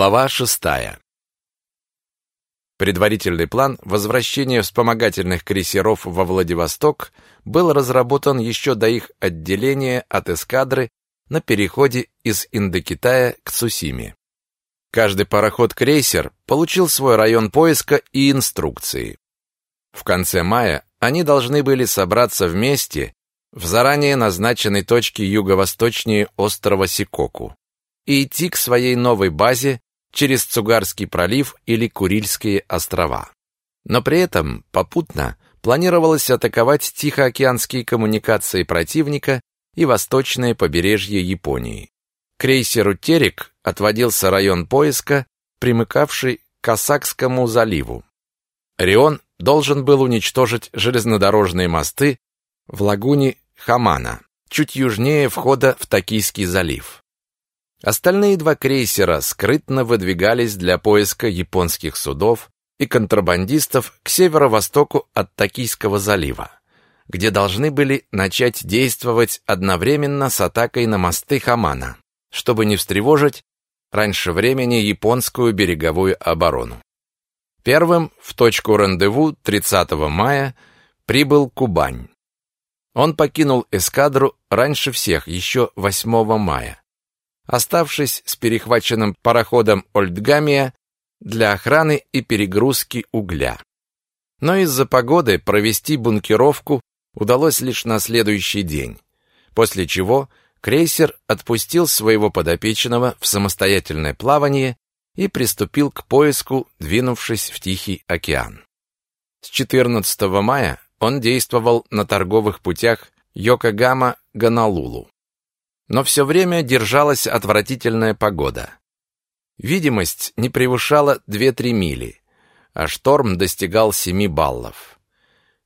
Глава шестая. Предварительный план возвращения вспомогательных крейсеров во Владивосток был разработан еще до их отделения от эскадры на переходе из Индокитая к Цусиме. Каждый пароход-крейсер получил свой район поиска и инструкции. В конце мая они должны были собраться вместе в заранее назначенной точке юго-восточнее острова Сикоку и идти к своей новой базе через Цугарский пролив или Курильские острова. Но при этом попутно планировалось атаковать Тихоокеанские коммуникации противника и восточное побережье Японии. Крейсеру «Терек» отводился район поиска, примыкавший к Осакскому заливу. Рион должен был уничтожить железнодорожные мосты в лагуне Хамана, чуть южнее входа в Токийский залив. Остальные два крейсера скрытно выдвигались для поиска японских судов и контрабандистов к северо-востоку от Токийского залива, где должны были начать действовать одновременно с атакой на мосты Хамана, чтобы не встревожить раньше времени японскую береговую оборону. Первым в точку рандеву 30 мая прибыл Кубань. Он покинул эскадру раньше всех, еще 8 мая оставшись с перехваченным пароходом Ольдгамия для охраны и перегрузки угля. Но из-за погоды провести бункеровку удалось лишь на следующий день, после чего крейсер отпустил своего подопечного в самостоятельное плавание и приступил к поиску, двинувшись в Тихий океан. С 14 мая он действовал на торговых путях Йокогама-Гонолулу но все время держалась отвратительная погода. Видимость не превышала 2-3 мили, а шторм достигал 7 баллов.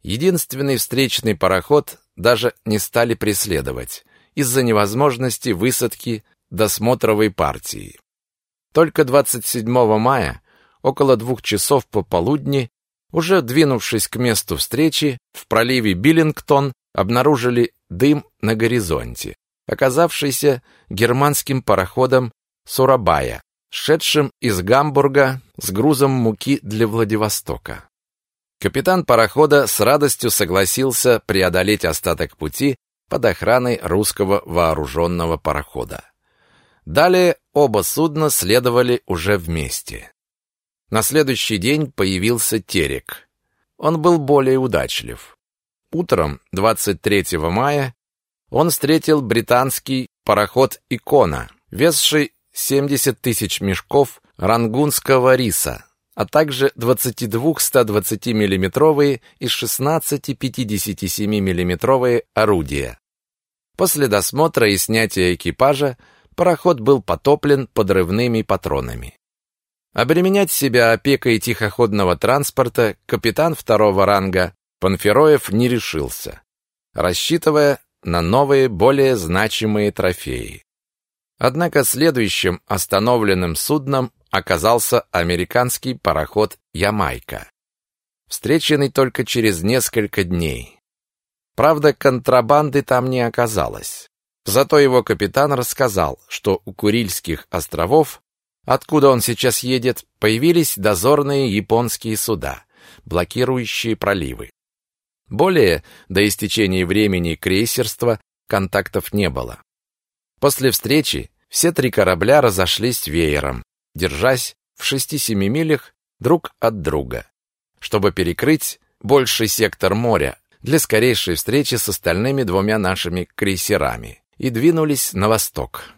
Единственный встречный пароход даже не стали преследовать из-за невозможности высадки досмотровой партии. Только 27 мая, около двух часов пополудни, уже двинувшись к месту встречи, в проливе Биллингтон обнаружили дым на горизонте оказавшийся германским пароходом Сурабая, шедшим из Гамбурга с грузом муки для Владивостока. Капитан парохода с радостью согласился преодолеть остаток пути под охраной русского вооруженного парохода. Далее оба судна следовали уже вместе. На следующий день появился Терек. Он был более удачлив. Утром 23 мая он встретил британский пароход «Икона», весший 70 тысяч мешков рангунского риса, а также 22 120 миллиметровые и 16 57 миллиметровые орудия. После досмотра и снятия экипажа пароход был потоплен подрывными патронами. Обременять себя опекой тихоходного транспорта капитан второго ранга Панфероев не решился, рассчитывая на новые, более значимые трофеи. Однако следующим остановленным судном оказался американский пароход «Ямайка», встреченный только через несколько дней. Правда, контрабанды там не оказалось. Зато его капитан рассказал, что у Курильских островов, откуда он сейчас едет, появились дозорные японские суда, блокирующие проливы. Более до истечения времени крейсерства контактов не было. После встречи все три корабля разошлись веером, держась в 6-7 милях друг от друга, чтобы перекрыть больший сектор моря для скорейшей встречи с остальными двумя нашими крейсерами и двинулись на восток.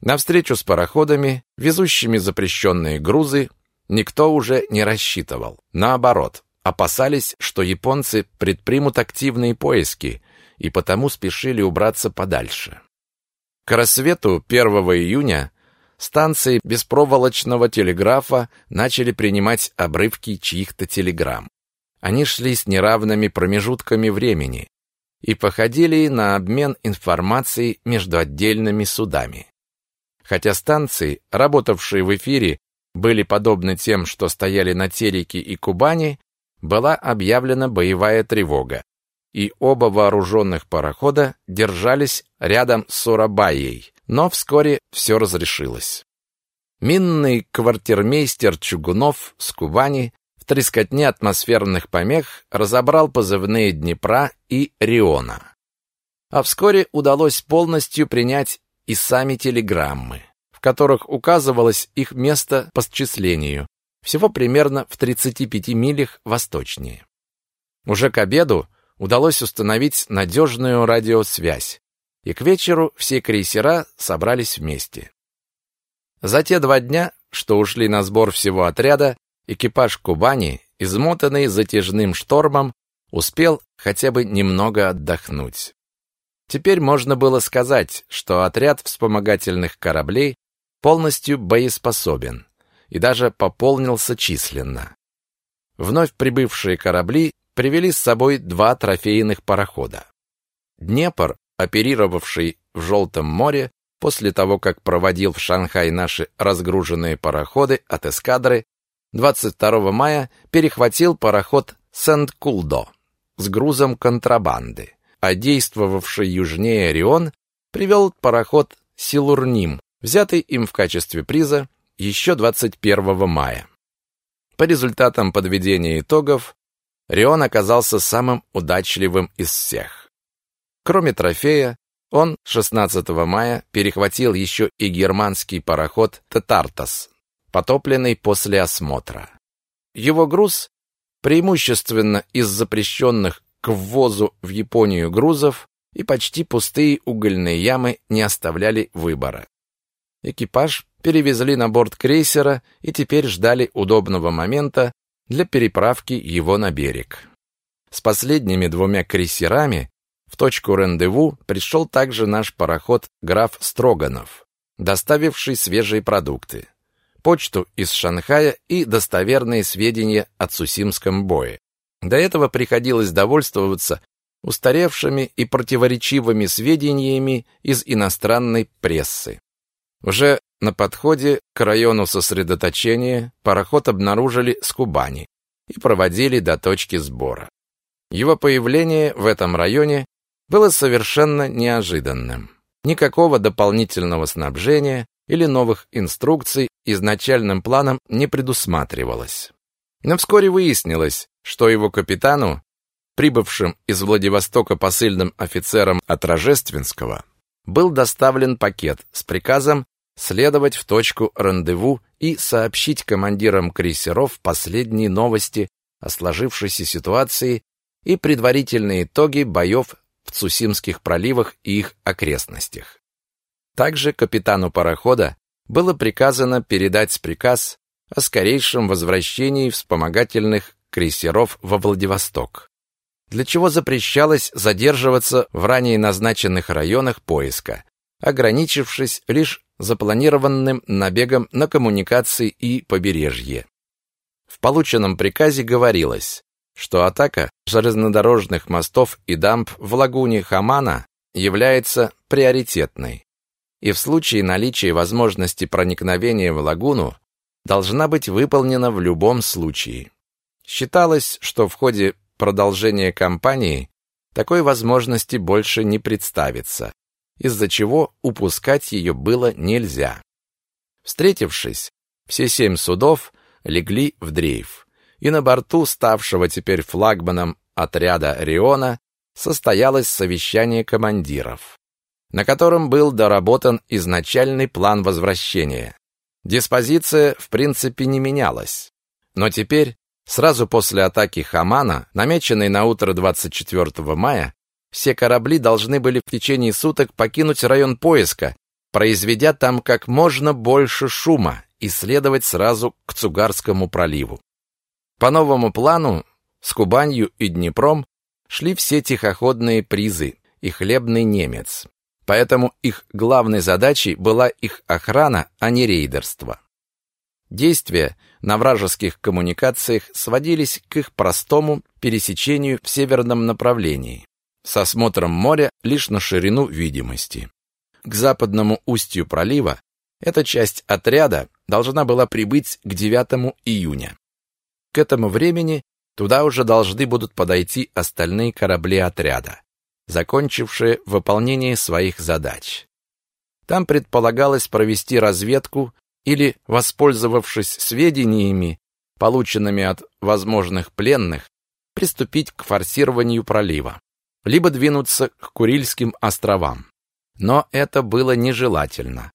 На встречу с пароходами, везущими запрещенные грузы, никто уже не рассчитывал. Наоборот, опасались, что японцы предпримут активные поиски и потому спешили убраться подальше. К рассвету 1 июня станции беспроволочного телеграфа начали принимать обрывки чьих-то телеграмм. Они шли с неравными промежутками времени и походили на обмен информацией между отдельными судами. Хотя станции, работавшие в эфире, были подобны тем, что стояли на Тереке и Кубани, была объявлена боевая тревога, и оба вооруженных парохода держались рядом с Сурабайей, но вскоре все разрешилось. Минный квартирмейстер Чугунов с Кубани в трескотне атмосферных помех разобрал позывные Днепра и Риона. А вскоре удалось полностью принять и сами телеграммы, в которых указывалось их место по счислению, всего примерно в 35 милях восточнее. Уже к обеду удалось установить надежную радиосвязь, и к вечеру все крейсера собрались вместе. За те два дня, что ушли на сбор всего отряда, экипаж Кубани, измотанный затяжным штормом, успел хотя бы немного отдохнуть. Теперь можно было сказать, что отряд вспомогательных кораблей полностью боеспособен и даже пополнился численно. Вновь прибывшие корабли привели с собой два трофейных парохода. Днепр, оперировавший в Желтом море, после того, как проводил в Шанхай наши разгруженные пароходы от эскадры, 22 мая перехватил пароход Сент-Кулдо с грузом контрабанды, а действовавший южнее Орион привел пароход Силурним, взятый им в качестве приза еще 21 мая. По результатам подведения итогов, Рион оказался самым удачливым из всех. Кроме трофея, он 16 мая перехватил еще и германский пароход «Тетартас», потопленный после осмотра. Его груз, преимущественно из запрещенных к ввозу в Японию грузов, и почти пустые угольные ямы не оставляли выбора. Экипаж перевезли на борт крейсера и теперь ждали удобного момента для переправки его на берег. С последними двумя крейсерами в точку рандеву пришел также наш пароход «Граф Строганов», доставивший свежие продукты, почту из Шанхая и достоверные сведения о Цусимском бое. До этого приходилось довольствоваться устаревшими и противоречивыми сведениями из иностранной прессы. Уже на подходе к району сосредоточения пароход обнаружили с Кубани и проводили до точки сбора. Его появление в этом районе было совершенно неожиданным. Никакого дополнительного снабжения или новых инструкций изначальным планом не предусматривалось. Но вскоре выяснилось, что его капитану, прибывшим из Владивостока посыльным офицером от Рожественского, был доставлен пакет с приказом следовать в точку рандеву и сообщить командирам крейсеров последние новости о сложившейся ситуации и предварительные итоги боев в Цусимских проливах и их окрестностях. Также капитану парохода было приказано передать приказ о скорейшем возвращении вспомогательных крейсеров во Владивосток, для чего запрещалось задерживаться в ранее назначенных районах поиска, ограничившись лишь запланированным набегом на коммуникации и побережье. В полученном приказе говорилось, что атака железнодорожных мостов и дамб в лагуне Хамана является приоритетной, и в случае наличия возможности проникновения в лагуну должна быть выполнена в любом случае. Считалось, что в ходе продолжения кампании такой возможности больше не представится, из-за чего упускать ее было нельзя. Встретившись, все семь судов легли в дрейф и на борту ставшего теперь флагманом отряда Риона состоялось совещание командиров, на котором был доработан изначальный план возвращения. Диспозиция, в принципе, не менялась. Но теперь, сразу после атаки Хамана, намеченной на утро 24 мая, все корабли должны были в течение суток покинуть район поиска, произведя там как можно больше шума и следовать сразу к Цугарскому проливу. По новому плану с Кубанью и Днепром шли все тихоходные призы и хлебный немец. Поэтому их главной задачей была их охрана, а не рейдерство. Действия на вражеских коммуникациях сводились к их простому пересечению в северном направлении, с осмотром моря лишь на ширину видимости. К западному устью пролива эта часть отряда должна была прибыть к 9 июня. К этому времени туда уже должны будут подойти остальные корабли отряда, закончившие выполнение своих задач. Там предполагалось провести разведку или, воспользовавшись сведениями, полученными от возможных пленных, приступить к форсированию пролива, либо двинуться к Курильским островам. Но это было нежелательно,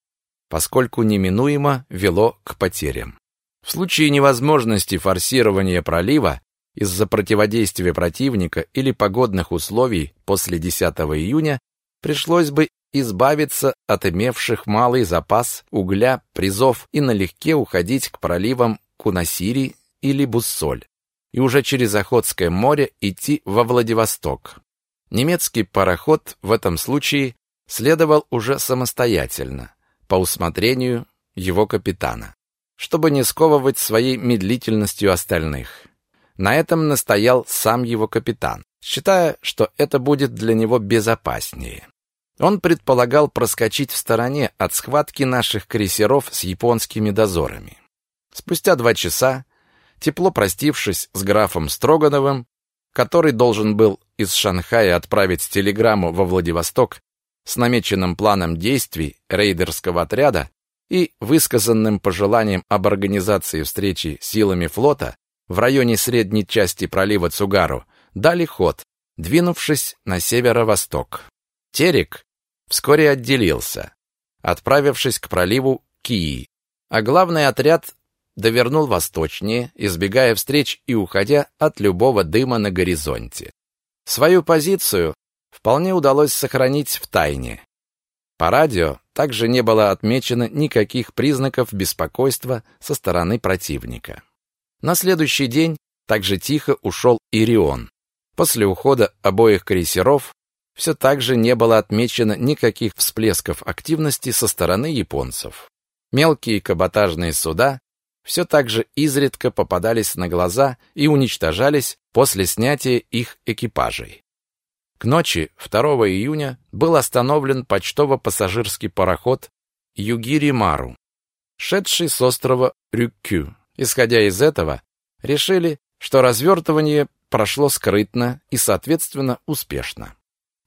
поскольку неминуемо вело к потерям. В случае невозможности форсирования пролива из-за противодействия противника или погодных условий после 10 июня пришлось бы избавиться от имевших малый запас угля, призов и налегке уходить к проливам Кунасири или Буссоль и уже через Охотское море идти во Владивосток. Немецкий пароход в этом случае следовал уже самостоятельно, по усмотрению его капитана, чтобы не сковывать своей медлительностью остальных. На этом настоял сам его капитан, считая, что это будет для него безопаснее. Он предполагал проскочить в стороне от схватки наших крейсеров с японскими дозорами. Спустя два часа тепло простившись с графом Строгановым, который должен был из Шанхая отправить телеграмму во Владивосток с намеченным планом действий рейдерского отряда и высказанным пожеланием об организации встречи силами флота в районе средней части пролива Цугару, дали ход, двинувшись на северо-восток. Терек вскоре отделился, отправившись к проливу Кии, а главный отряд довернул восточнее, избегая встреч и уходя от любого дыма на горизонте. Свою позицию вполне удалось сохранить в тайне. По радио также не было отмечено никаких признаков беспокойства со стороны противника. На следующий день также тихо ушел Ирион. После ухода обоих крейсеров все так же не было отмечено никаких всплесков активности со стороны японцев. Мелкие каботажные суда все так же изредка попадались на глаза и уничтожались после снятия их экипажей. К ночи 2 июня был остановлен почтово-пассажирский пароход Югири Мару, шедший с острова Рюкю. Исходя из этого, решили, что развертывание прошло скрытно и, соответственно, успешно.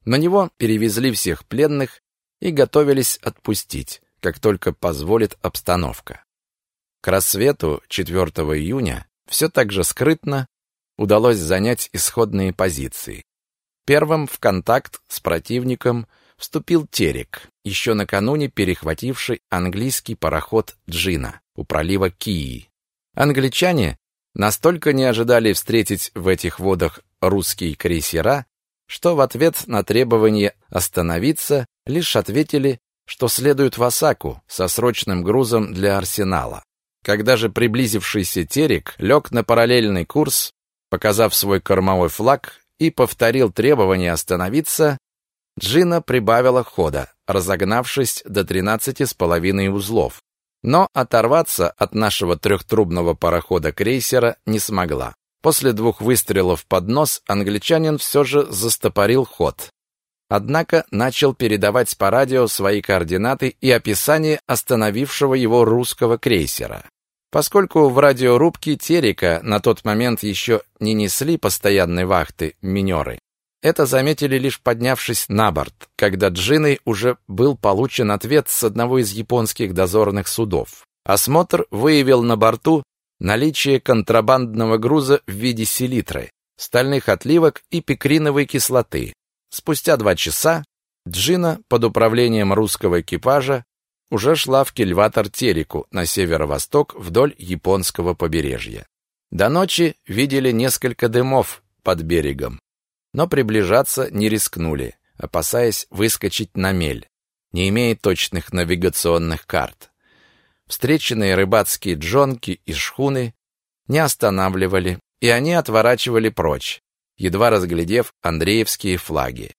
На него перевезли всех пленных и готовились отпустить, как только позволит обстановка. К рассвету 4 июня все так же скрытно удалось занять исходные позиции. Первым в контакт с противником вступил Терек, еще накануне перехвативший английский пароход Джина у пролива Кии. Англичане настолько не ожидали встретить в этих водах русские крейсера, что в ответ на требование остановиться лишь ответили, что следуют в Осаку со срочным грузом для арсенала. Когда же приблизившийся Терек лег на параллельный курс, показав свой кормовой флаг и повторил требование остановиться, Джина прибавила хода, разогнавшись до тринадцати с половиной узлов. Но оторваться от нашего трехтрубного парохода-крейсера не смогла. После двух выстрелов под нос англичанин все же застопорил ход. Однако начал передавать по радио свои координаты и описание остановившего его русского крейсера. Поскольку в радиорубке Терека на тот момент еще не несли постоянной вахты минеры, это заметили лишь поднявшись на борт, когда Джиной уже был получен ответ с одного из японских дозорных судов. Осмотр выявил на борту наличие контрабандного груза в виде селитры, стальных отливок и пикриновой кислоты. Спустя два часа Джина под управлением русского экипажа уже шла в кильватор Тереку на северо-восток вдоль японского побережья. До ночи видели несколько дымов под берегом, но приближаться не рискнули, опасаясь выскочить на мель, не имея точных навигационных карт. Встреченные рыбацкие джонки и шхуны не останавливали, и они отворачивали прочь, едва разглядев Андреевские флаги.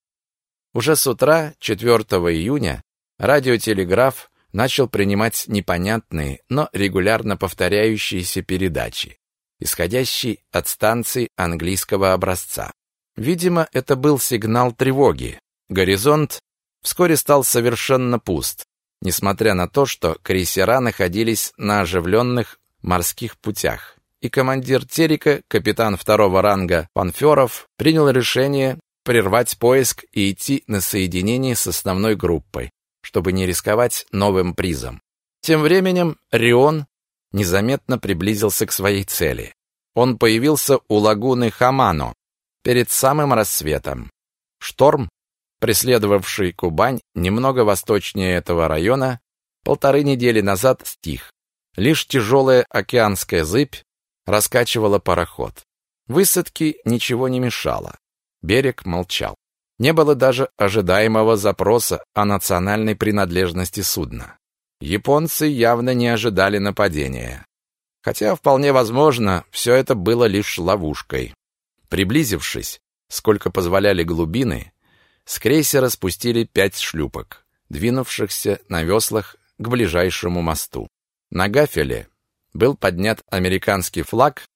Уже с утра 4 июня радиотелеграф начал принимать непонятные, но регулярно повторяющиеся передачи, исходящие от станций английского образца. Видимо, это был сигнал тревоги. Горизонт вскоре стал совершенно пуст, несмотря на то, что крейсера находились на оживленных морских путях. И командир Терека, капитан второго ранга Панферов, принял решение прервать поиск и идти на соединение с основной группой, чтобы не рисковать новым призом. Тем временем Рион незаметно приблизился к своей цели. Он появился у лагуны Хамано перед самым рассветом. Шторм, преследовавший Кубань немного восточнее этого района, полторы недели назад стих. Лишь тяжелая океанская зыбь раскачивала пароход. Высадке ничего не мешало. Берег молчал. Не было даже ожидаемого запроса о национальной принадлежности судна. Японцы явно не ожидали нападения. Хотя, вполне возможно, все это было лишь ловушкой. Приблизившись, сколько позволяли глубины, с крейсера спустили пять шлюпок, двинувшихся на веслах к ближайшему мосту. На гафеле был поднят американский флаг,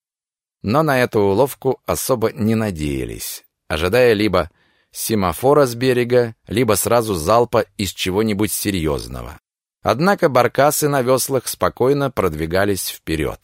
но на эту уловку особо не надеялись, ожидая либо семафора с берега, либо сразу залпа из чего-нибудь серьезного. Однако баркасы на веслах спокойно продвигались вперед.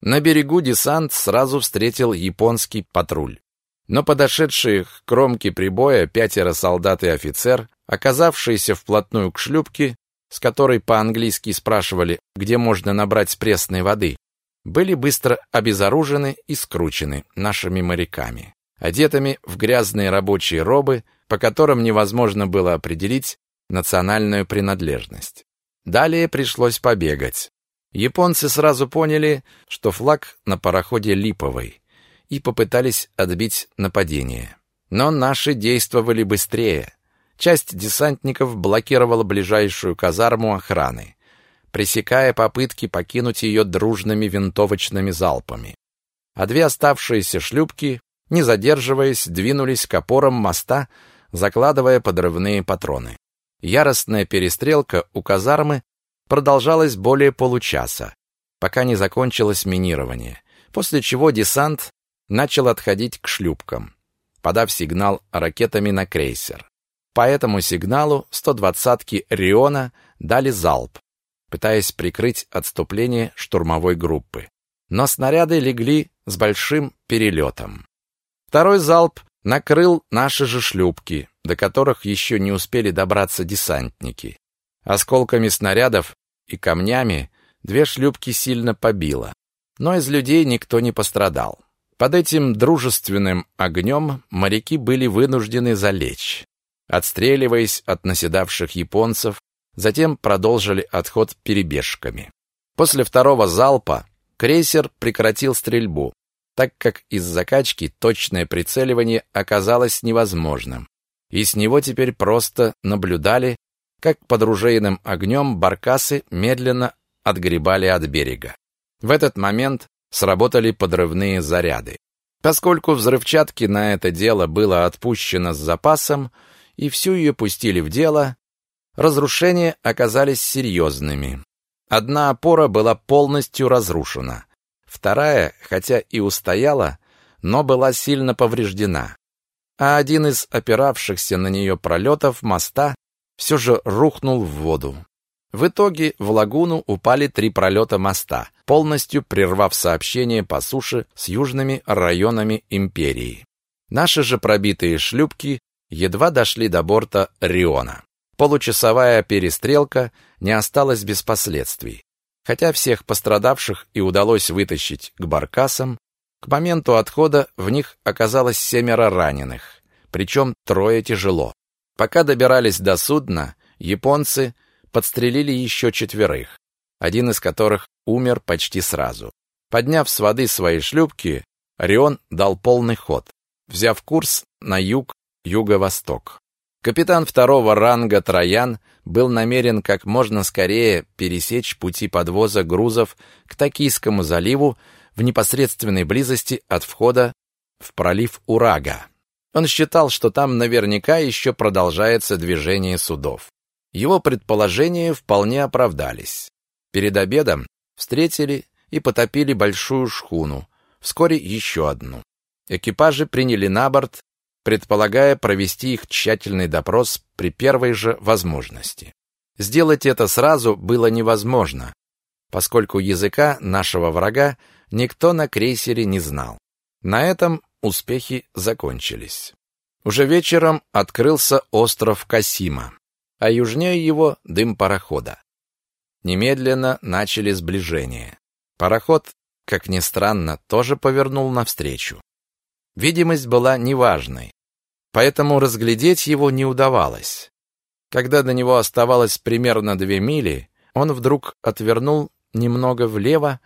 На берегу десант сразу встретил японский патруль. Но подошедшие к кромке прибоя пятеро солдат и офицер, оказавшиеся вплотную к шлюпке, с которой по-английски спрашивали, где можно набрать пресной воды, были быстро обезоружены и скручены нашими моряками, одетыми в грязные рабочие робы, по которым невозможно было определить национальную принадлежность. Далее пришлось побегать. Японцы сразу поняли, что флаг на пароходе липовый, и попытались отбить нападение. Но наши действовали быстрее. Часть десантников блокировала ближайшую казарму охраны, пресекая попытки покинуть ее дружными винтовочными залпами. А две оставшиеся шлюпки, не задерживаясь, двинулись к опорам моста, закладывая подрывные патроны. Яростная перестрелка у казармы продолжалась более получаса, пока не закончилось минирование, после чего десант начал отходить к шлюпкам, подав сигнал ракетами на крейсер. По этому сигналу 120-ки Риона дали залп, пытаясь прикрыть отступление штурмовой группы. Но снаряды легли с большим перелетом. Второй залп накрыл наши же шлюпки, до которых еще не успели добраться десантники. Осколками снарядов и камнями две шлюпки сильно побило. Но из людей никто не пострадал. Под этим дружественным огнем моряки были вынуждены залечь отстреливаясь от наседавших японцев, затем продолжили отход перебежками. После второго залпа крейсер прекратил стрельбу, так как из закачки точное прицеливание оказалось невозможным, и с него теперь просто наблюдали, как под ружейным огнем баркасы медленно отгребали от берега. В этот момент сработали подрывные заряды. Поскольку взрывчатки на это дело было отпущено с запасом, и всю ее пустили в дело, разрушения оказались серьезными. Одна опора была полностью разрушена, вторая, хотя и устояла, но была сильно повреждена, а один из опиравшихся на нее пролетов моста все же рухнул в воду. В итоге в лагуну упали три пролета моста, полностью прервав сообщение по суше с южными районами империи. Наши же пробитые шлюпки едва дошли до борта Риона. Получасовая перестрелка не осталась без последствий. Хотя всех пострадавших и удалось вытащить к баркасам, к моменту отхода в них оказалось семеро раненых, причем трое тяжело. Пока добирались до судна, японцы подстрелили еще четверых, один из которых умер почти сразу. Подняв с воды свои шлюпки, Рион дал полный ход, взяв курс на юг юго-восток. Капитан второго ранга Троян был намерен как можно скорее пересечь пути подвоза грузов к Токийскому заливу в непосредственной близости от входа в пролив Урага. Он считал, что там наверняка еще продолжается движение судов. Его предположения вполне оправдались. Перед обедом встретили и потопили большую шхуну, вскоре еще одну. Экипажи приняли на борт предполагая провести их тщательный допрос при первой же возможности. Сделать это сразу было невозможно, поскольку языка нашего врага никто на крейсере не знал. На этом успехи закончились. Уже вечером открылся остров Касима, а южнее его дым парохода. немедленно начали сближение. Пароход, как ни странно, тоже повернул навстречу. Видимость была неважной, поэтому разглядеть его не удавалось. Когда до него оставалось примерно две мили, он вдруг отвернул немного влево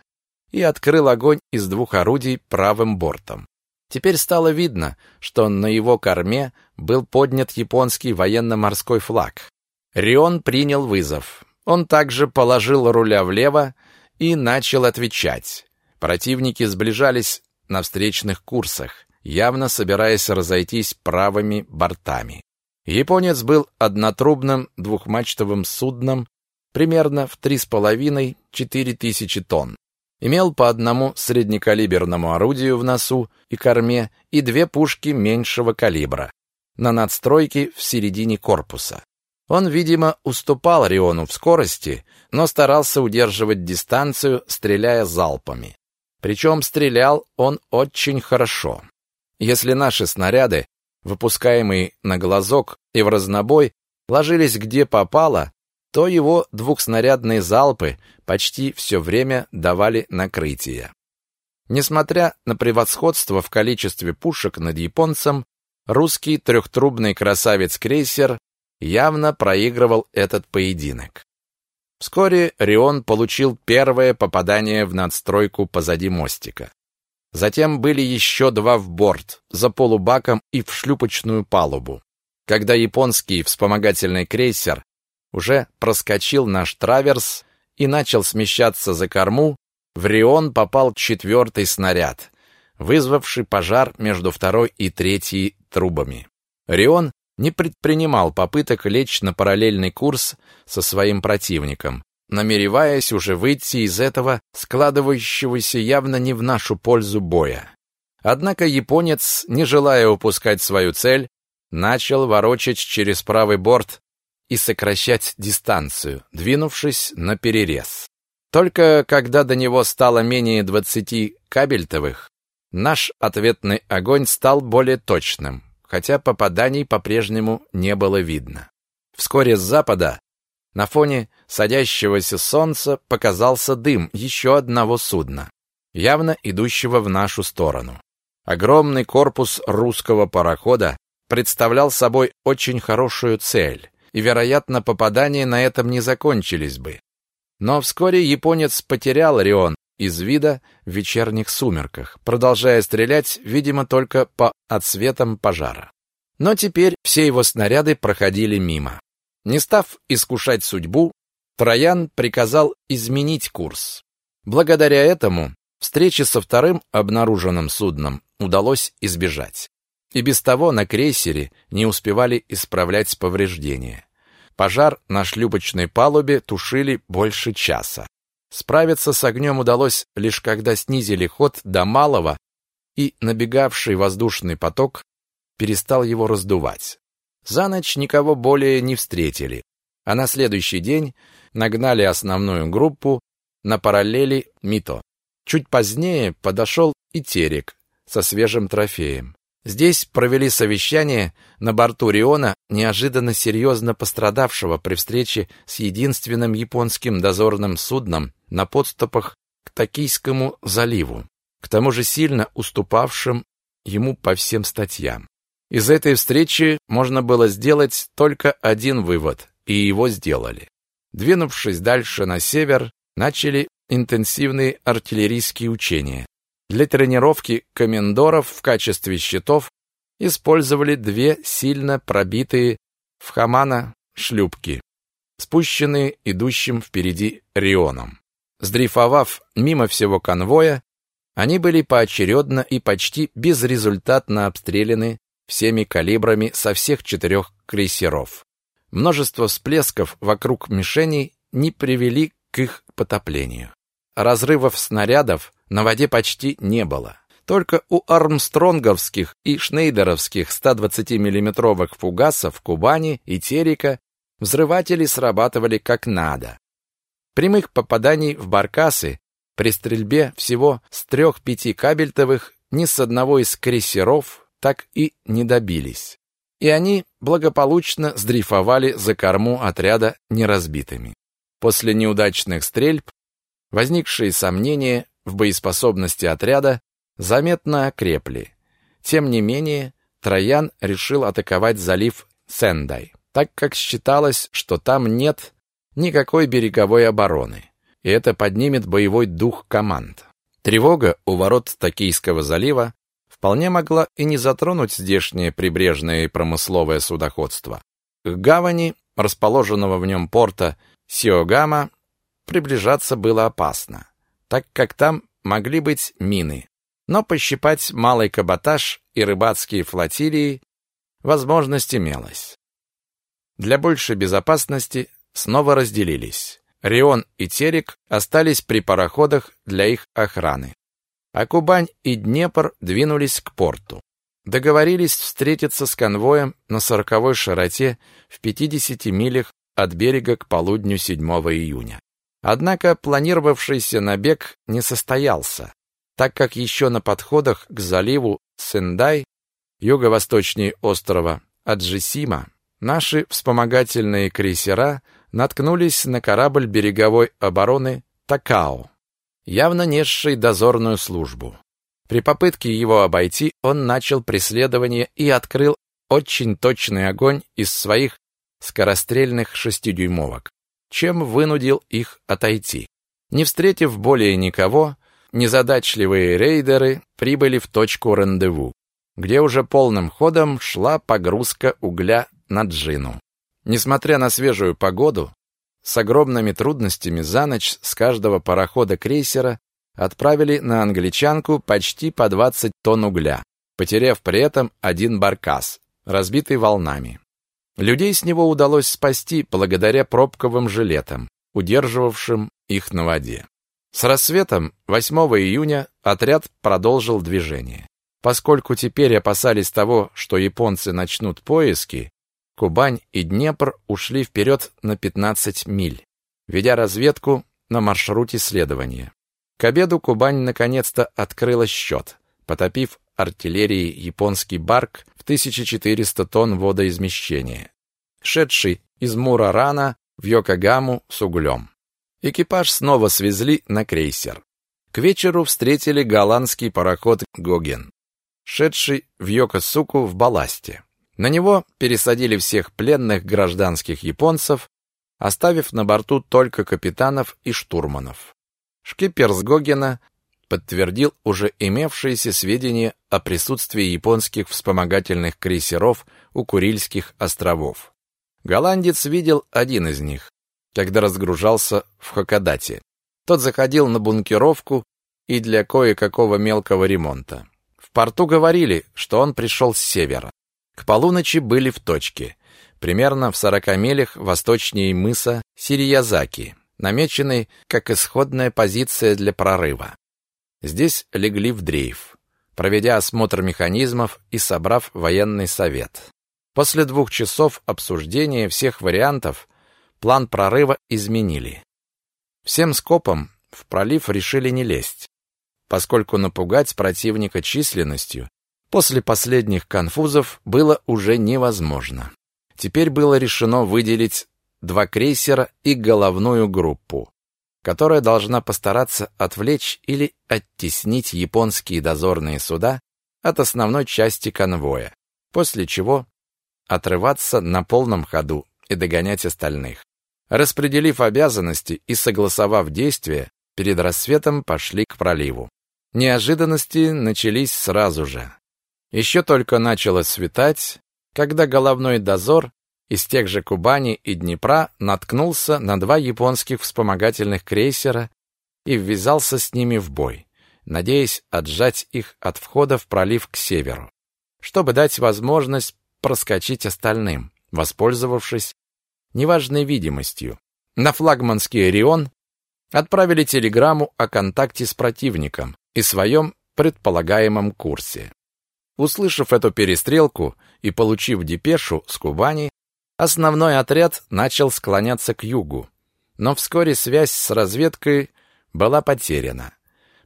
и открыл огонь из двух орудий правым бортом. Теперь стало видно, что на его корме был поднят японский военно-морской флаг. Рион принял вызов. Он также положил руля влево и начал отвечать. Противники сближались на встречных курсах, явно собираясь разойтись правыми бортами. Японец был однотрубным двухмачтовым судном примерно в 3,5-4 тысячи тонн. Имел по одному среднекалиберному орудию в носу и корме и две пушки меньшего калибра на надстройке в середине корпуса. Он, видимо, уступал Риону в скорости, но старался удерживать дистанцию, стреляя залпами. Причем стрелял он очень хорошо. Если наши снаряды, выпускаемые на глазок и в разнобой, ложились где попало, то его двухснарядные залпы почти все время давали накрытие. Несмотря на превосходство в количестве пушек над японцем, русский трехтрубный красавец-крейсер явно проигрывал этот поединок. Вскоре Рион получил первое попадание в надстройку позади мостика. Затем были еще два в борт, за полубаком и в шлюпочную палубу. Когда японский вспомогательный крейсер уже проскочил наш траверс и начал смещаться за корму, в Рион попал четвертый снаряд, вызвавший пожар между второй и третьей трубами. Рион не предпринимал попыток лечь на параллельный курс со своим противником, намереваясь уже выйти из этого складывающегося явно не в нашу пользу боя. Однако японец, не желая упускать свою цель, начал ворочать через правый борт и сокращать дистанцию, двинувшись на перерез. Только когда до него стало менее 20 кабельтовых, наш ответный огонь стал более точным, хотя попаданий по-прежнему не было видно. Вскоре с запада, на фоне садящегося солнца, показался дым еще одного судна, явно идущего в нашу сторону. Огромный корпус русского парохода представлял собой очень хорошую цель и, вероятно, попадания на этом не закончились бы. Но вскоре японец потерял Рион из вида в вечерних сумерках, продолжая стрелять, видимо, только по отсветам пожара. Но теперь все его снаряды проходили мимо. Не став искушать судьбу, Троян приказал изменить курс. Благодаря этому встречи со вторым обнаруженным судном удалось избежать. И без того на крейсере не успевали исправлять повреждения. Пожар на шлюпочной палубе тушили больше часа. Справиться с огнем удалось лишь когда снизили ход до малого, и набегавший воздушный поток перестал его раздувать. За ночь никого более не встретили, а на следующий день нагнали основную группу на параллели Мито. Чуть позднее подошел и Терек со свежим трофеем. Здесь провели совещание на борту Риона, неожиданно серьезно пострадавшего при встрече с единственным японским дозорным судном на подступах к Токийскому заливу, к тому же сильно уступавшим ему по всем статьям. Из этой встречи можно было сделать только один вывод, и его сделали. Двинувшись дальше на север, начали интенсивные артиллерийские учения. Для тренировки комендоров в качестве щитов использовали две сильно пробитые в Хамана шлюпки, спущенные идущим впереди Рионом. Сдрейфовав мимо всего конвоя, они были поочередно и почти безрезультатно обстреляны всеми калибрами со всех четырех крейсеров. Множество всплесков вокруг мишеней не привели к их потоплению. Разрывов снарядов на воде почти не было. Только у армстронговских и шнейдеровских 120 миллиметровых фугасов Кубани и Терека взрыватели срабатывали как надо. Прямых попаданий в баркасы при стрельбе всего с трех-пяти кабельтовых ни с одного из крейсеров так и не добились. И они благополучно сдрейфовали за корму отряда неразбитыми. После неудачных стрельб возникшие сомнения в боеспособности отряда заметно окрепли. Тем не менее, Троян решил атаковать залив Сендай, так как считалось, что там нет никакой береговой обороны, и это поднимет боевой дух команд. Тревога у ворот Токийского залива вполне могла и не затронуть здешнее прибрежное и промысловое судоходство. К гавани, расположенного в нем порта Сиогама, приближаться было опасно, так как там могли быть мины. Но пощипать малый каботаж и рыбацкие флотилии возможность имелась. Для большей безопасности снова разделились. Рион и Терек остались при пароходах для их охраны, а Кубань и Днепр двинулись к порту. Договорились встретиться с конвоем на сороковой широте в 50 милях от берега к полудню 7 июня. Однако планировавшийся набег не состоялся, так как еще на подходах к заливу Сендай, юго-восточнее острова Аджисима, наши вспомогательные крейсера наткнулись на корабль береговой обороны Такао, явно несший дозорную службу. При попытке его обойти он начал преследование и открыл очень точный огонь из своих скорострельных шестидюймовок, чем вынудил их отойти. Не встретив более никого, незадачливые рейдеры прибыли в точку рандеву, где уже полным ходом шла погрузка угля на джину. Несмотря на свежую погоду, с огромными трудностями за ночь с каждого парохода-крейсера отправили на англичанку почти по 20 тонн угля, потеряв при этом один баркас, разбитый волнами. Людей с него удалось спасти благодаря пробковым жилетам, удерживавшим их на воде. С рассветом 8 июня отряд продолжил движение. Поскольку теперь опасались того, что японцы начнут поиски, Кубань и Днепр ушли вперед на 15 миль, ведя разведку на маршруте следования. К обеду Кубань наконец-то открыла счет, потопив артиллерии японский барк в 1400 тонн водоизмещения, шедший из Мурарана в Йокогаму с углем. Экипаж снова свезли на крейсер. К вечеру встретили голландский пароход «Гоген», шедший в Йокосуку в балласте. На него пересадили всех пленных гражданских японцев, оставив на борту только капитанов и штурманов. Шкипер с Гогена подтвердил уже имевшиеся сведения о присутствии японских вспомогательных крейсеров у Курильских островов. Голландец видел один из них, когда разгружался в Хоккадате. Тот заходил на бункеровку и для кое-какого мелкого ремонта. В порту говорили, что он пришел с севера. К полуночи были в точке, примерно в 40 милях восточнее мыса Сириязаки, намеченной как исходная позиция для прорыва. Здесь легли в дрейф, проведя осмотр механизмов и собрав военный совет. После двух часов обсуждения всех вариантов план прорыва изменили. Всем скопом в пролив решили не лезть, поскольку напугать противника численностью После последних конфузов было уже невозможно. Теперь было решено выделить два крейсера и головную группу, которая должна постараться отвлечь или оттеснить японские дозорные суда от основной части конвоя, после чего отрываться на полном ходу и догонять остальных. Распределив обязанности и согласовав действия, перед рассветом пошли к проливу. Неожиданности начались сразу же. Еще только начало светать, когда головной дозор из тех же Кубани и Днепра наткнулся на два японских вспомогательных крейсера и ввязался с ними в бой, надеясь отжать их от входа в пролив к северу, чтобы дать возможность проскочить остальным, воспользовавшись неважной видимостью. На флагманский Орион отправили телеграмму о контакте с противником и своем предполагаемом курсе. Услышав эту перестрелку и получив депешу с Кубани, основной отряд начал склоняться к югу, но вскоре связь с разведкой была потеряна.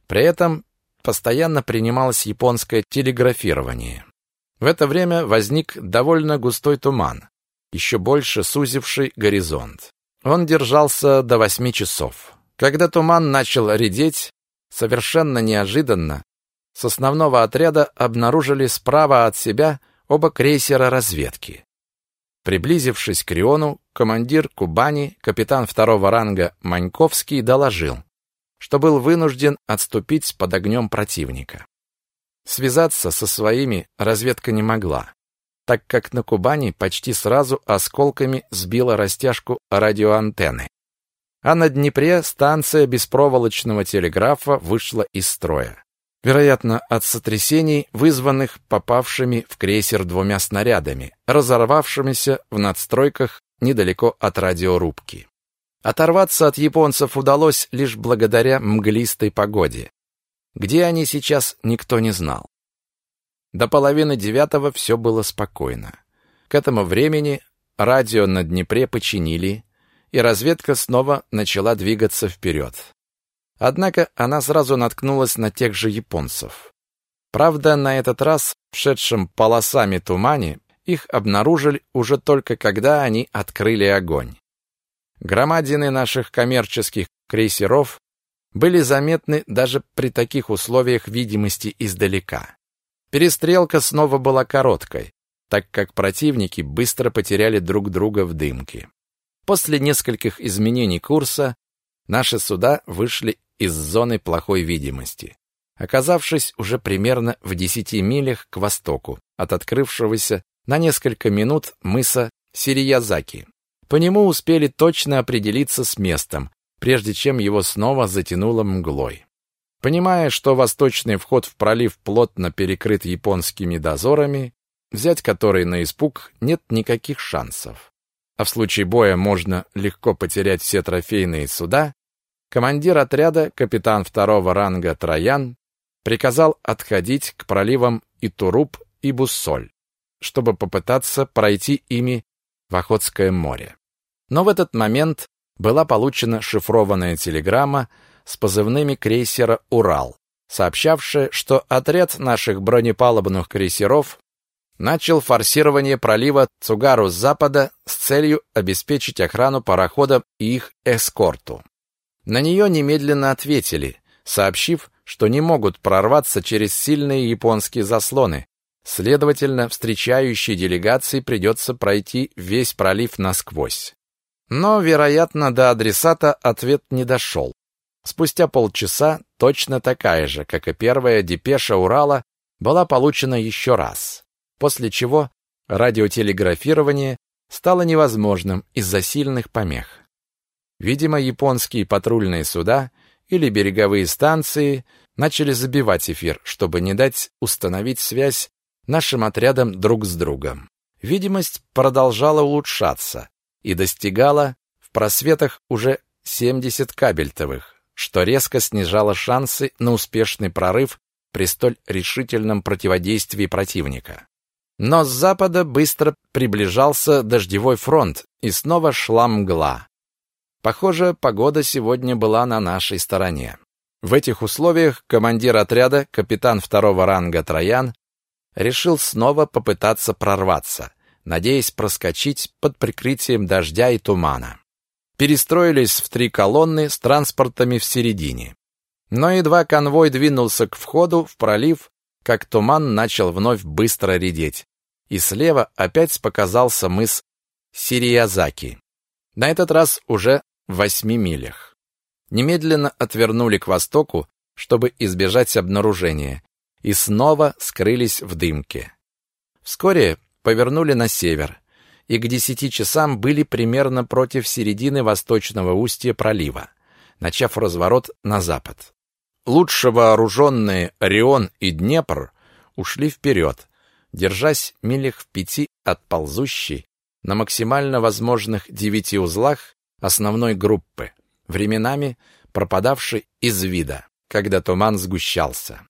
При этом постоянно принималось японское телеграфирование. В это время возник довольно густой туман, еще больше сузивший горизонт. Он держался до восьми часов. Когда туман начал редеть, совершенно неожиданно с основного отряда обнаружили справа от себя оба крейсера разведки. Приблизившись к Риону, командир Кубани, капитан второго ранга Маньковский доложил, что был вынужден отступить под огнем противника. Связаться со своими разведка не могла, так как на Кубани почти сразу осколками сбила растяжку радиоантенны. А на Днепре станция беспроволочного телеграфа вышла из строя вероятно, от сотрясений, вызванных попавшими в крейсер двумя снарядами, разорвавшимися в надстройках недалеко от радиорубки. Оторваться от японцев удалось лишь благодаря мглистой погоде. Где они сейчас, никто не знал. До половины девятого все было спокойно. К этому времени радио на Днепре починили, и разведка снова начала двигаться вперед. Однако она сразу наткнулась на тех же японцев. Правда, на этот раз в шедшем полосами тумане их обнаружили уже только когда они открыли огонь. Громадины наших коммерческих крейсеров были заметны даже при таких условиях видимости издалека. Перестрелка снова была короткой, так как противники быстро потеряли друг друга в дымке. После нескольких изменений курса наши суда вышли из зоны плохой видимости, оказавшись уже примерно в десяти милях к востоку от открывшегося на несколько минут мыса Сириязаки. По нему успели точно определиться с местом, прежде чем его снова затянуло мглой. Понимая, что восточный вход в пролив плотно перекрыт японскими дозорами, взять который на испуг нет никаких шансов. А в случае боя можно легко потерять все трофейные суда, Командир отряда, капитан второго ранга Троян, приказал отходить к проливам Итуруп и Буссоль, чтобы попытаться пройти ими в Охотское море. Но в этот момент была получена шифрованная телеграмма с позывными крейсера «Урал», сообщавшая, что отряд наших бронепалубных крейсеров начал форсирование пролива Цугару с запада с целью обеспечить охрану парохода и их эскорту. На нее немедленно ответили, сообщив, что не могут прорваться через сильные японские заслоны. Следовательно, встречающей делегации придется пройти весь пролив насквозь. Но, вероятно, до адресата ответ не дошел. Спустя полчаса точно такая же, как и первая депеша Урала, была получена еще раз, после чего радиотелеграфирование стало невозможным из-за сильных помех. Видимо, японские патрульные суда или береговые станции начали забивать эфир, чтобы не дать установить связь нашим отрядам друг с другом. Видимость продолжала улучшаться и достигала в просветах уже 70 кабельтовых, что резко снижало шансы на успешный прорыв при столь решительном противодействии противника. Но с запада быстро приближался дождевой фронт, и снова шла мгла. Похоже, погода сегодня была на нашей стороне. В этих условиях командир отряда, капитан второго ранга Троян, решил снова попытаться прорваться, надеясь проскочить под прикрытием дождя и тумана. Перестроились в три колонны с транспортами в середине. Но едва конвой двинулся к входу в пролив, как туман начал вновь быстро редеть, и слева опять показался мыс Сириязаки. На этот раз уже в восьми милях. Немедленно отвернули к востоку, чтобы избежать обнаружения, и снова скрылись в дымке. Вскоре повернули на север, и к десяти часам были примерно против середины восточного устья пролива, начав разворот на запад. Лучше вооруженные Орион и Днепр ушли вперед, держась милях в пяти от ползущей на максимально возможных девяти узлах основной группы, временами пропадавшей из вида, когда туман сгущался.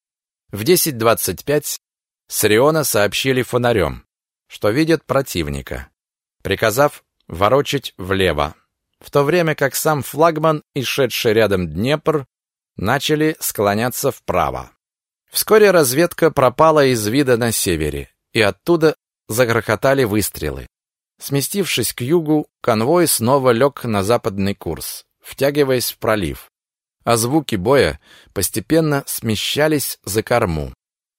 В 10.25 с Риона сообщили фонарем, что видят противника, приказав ворочать влево, в то время как сам флагман и шедший рядом Днепр начали склоняться вправо. Вскоре разведка пропала из вида на севере, и оттуда загрохотали выстрелы. Сместившись к югу, конвой снова лег на западный курс, втягиваясь в пролив, а звуки боя постепенно смещались за корму.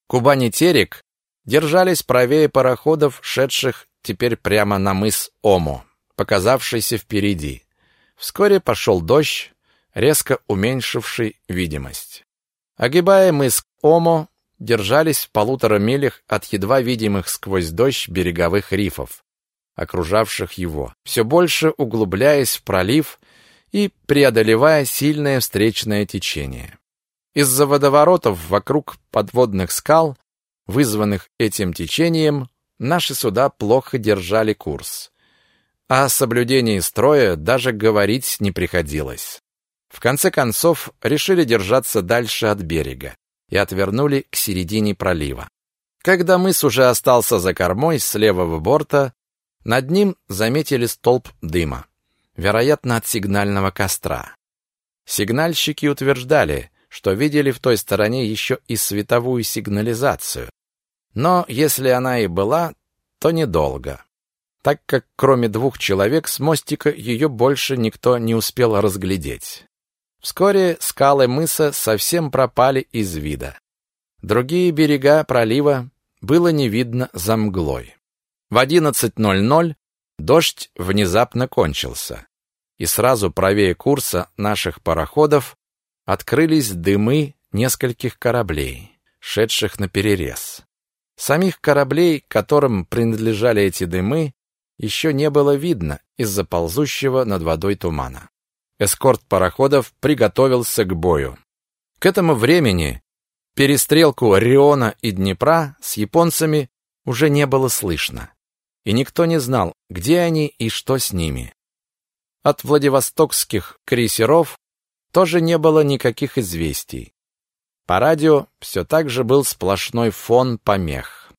Кубань и Терек держались правее пароходов, шедших теперь прямо на мыс Омо, показавшийся впереди. Вскоре пошел дождь, резко уменьшивший видимость. Огибая мыс Омо, держались в полутора милях от едва видимых сквозь дождь береговых рифов, окружавших его, все больше углубляясь в пролив и преодолевая сильное встречное течение. Из-за водоворотов вокруг подводных скал, вызванных этим течением, наши суда плохо держали курс. О соблюдении строя даже говорить не приходилось. В конце концов, решили держаться дальше от берега и отвернули к середине пролива. Когда мыс уже остался за кормой с левого борта, над ним заметили столб дыма, вероятно, от сигнального костра. Сигнальщики утверждали, что видели в той стороне еще и световую сигнализацию. Но если она и была, то недолго, так как кроме двух человек с мостика ее больше никто не успел разглядеть. Вскоре скалы мыса совсем пропали из вида. Другие берега пролива было не видно за мглой. В 11.00 дождь внезапно кончился, и сразу правее курса наших пароходов открылись дымы нескольких кораблей, шедших на перерез. Самих кораблей, которым принадлежали эти дымы, еще не было видно из-за ползущего над водой тумана эскорт пароходов приготовился к бою. К этому времени перестрелку Риона и Днепра с японцами уже не было слышно, и никто не знал, где они и что с ними. От владивостокских крейсеров тоже не было никаких известий. По радио все так же был сплошной фон помех.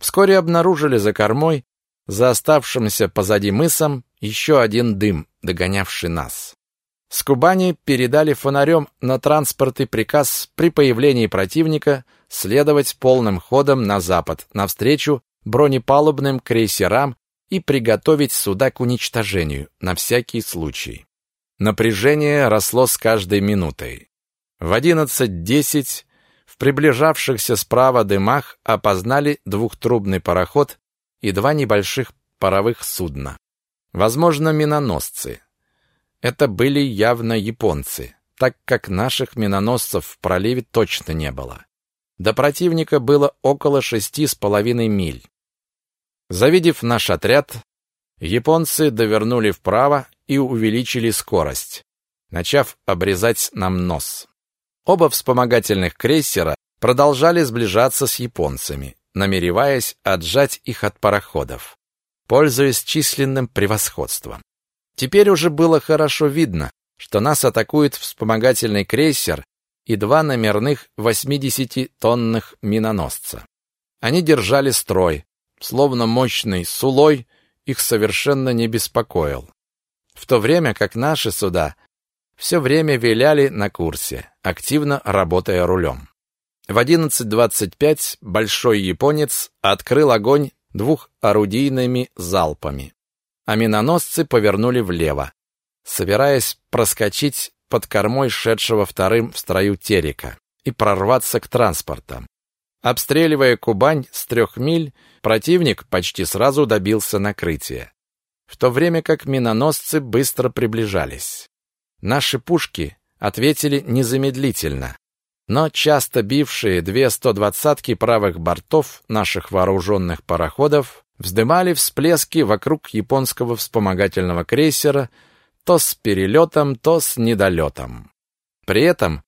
Вскоре обнаружили за кормой, за оставшимся позади мысом, еще один дым, догонявший нас. С Кубани передали фонарем на транспорты приказ при появлении противника следовать полным ходом на запад, навстречу бронепалубным крейсерам и приготовить суда к уничтожению на всякий случай. Напряжение росло с каждой минутой. В 11.10 в приближавшихся справа дымах опознали двухтрубный пароход и два небольших паровых судна. Возможно, миноносцы. Это были явно японцы, так как наших миноносцев в проливе точно не было. До противника было около шести с половиной миль. Завидев наш отряд, японцы довернули вправо и увеличили скорость, начав обрезать нам нос. Оба вспомогательных крейсера продолжали сближаться с японцами, намереваясь отжать их от пароходов, пользуясь численным превосходством. Теперь уже было хорошо видно, что нас атакует вспомогательный крейсер и два номерных 80-тонных миноносца. Они держали строй, словно мощный сулой их совершенно не беспокоил. В то время как наши суда все время виляли на курсе, активно работая рулем. В 11.25 большой японец открыл огонь двухорудийными залпами а миноносцы повернули влево, собираясь проскочить под кормой шедшего вторым в строю терека и прорваться к транспортам. Обстреливая Кубань с трех миль, противник почти сразу добился накрытия, в то время как миноносцы быстро приближались. Наши пушки ответили незамедлительно, но часто бившие две 120-ки правых бортов наших вооруженных пароходов вздымали всплески вокруг японского вспомогательного крейсера то с перелетом, то с недолетом. При этом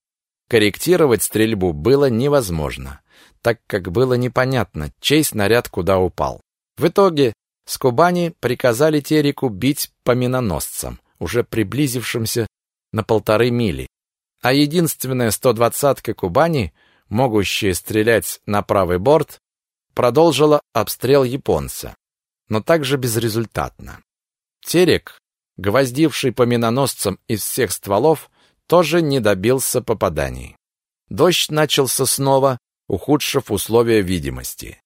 корректировать стрельбу было невозможно, так как было непонятно, чей снаряд куда упал. В итоге с Кубани приказали Тереку бить по миноносцам, уже приблизившимся на полторы мили, а единственная 120-ка Кубани, могущая стрелять на правый борт, продолжила обстрел японца, но также безрезультатно. Терек, гвоздивший по миноносцам из всех стволов, тоже не добился попаданий. Дождь начался снова, ухудшив условия видимости.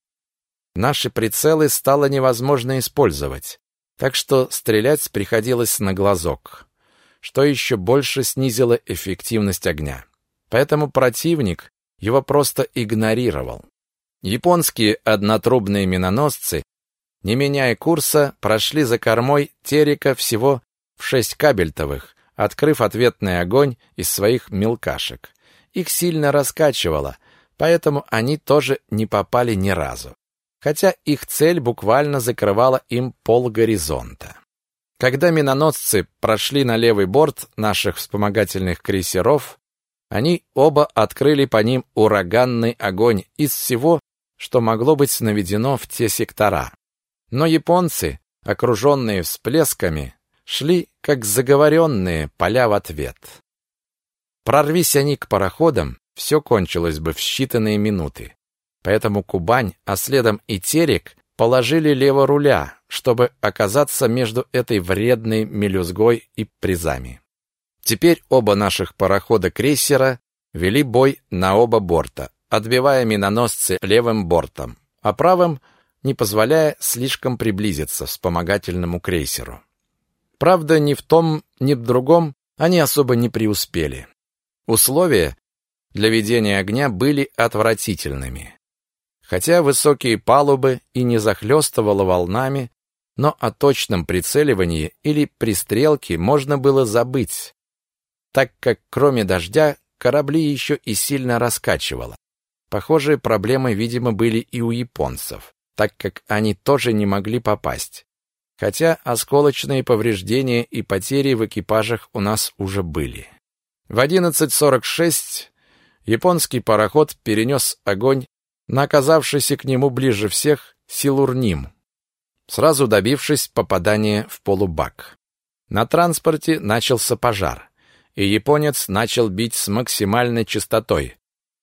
Наши прицелы стало невозможно использовать. так что стрелять приходилось на глазок, что еще больше снизило эффективность огня. Поэтому противник его просто игнорировал. Японские однотрубные миноносцы, не меняя курса, прошли за кормой Терека всего в шесть кабельтовых, открыв ответный огонь из своих мелкашек. Их сильно раскачивало, поэтому они тоже не попали ни разу. Хотя их цель буквально закрывала им пол горизонта. Когда миноносцы прошли на левый борт наших вспомогательных крейсеров, они оба открыли по ним ураганный огонь из всего, что могло быть наведено в те сектора. Но японцы, окруженные всплесками, шли, как заговоренные, поля в ответ. Прорвись они к пароходам, все кончилось бы в считанные минуты. Поэтому Кубань, а следом и Терек положили лево руля, чтобы оказаться между этой вредной мелюзгой и призами. Теперь оба наших парохода-крейсера вели бой на оба борта, отбивая миноносцы левым бортом, а правым не позволяя слишком приблизиться вспомогательному крейсеру. Правда, ни в том, ни в другом они особо не преуспели. Условия для ведения огня были отвратительными. Хотя высокие палубы и не захлестывало волнами, но о точном прицеливании или пристрелке можно было забыть, так как кроме дождя корабли еще и сильно раскачивало. Похожие проблемы, видимо, были и у японцев, так как они тоже не могли попасть. Хотя осколочные повреждения и потери в экипажах у нас уже были. В 11.46 японский пароход перенес огонь на оказавшийся к нему ближе всех Силурним, сразу добившись попадания в полубак. На транспорте начался пожар, и японец начал бить с максимальной частотой,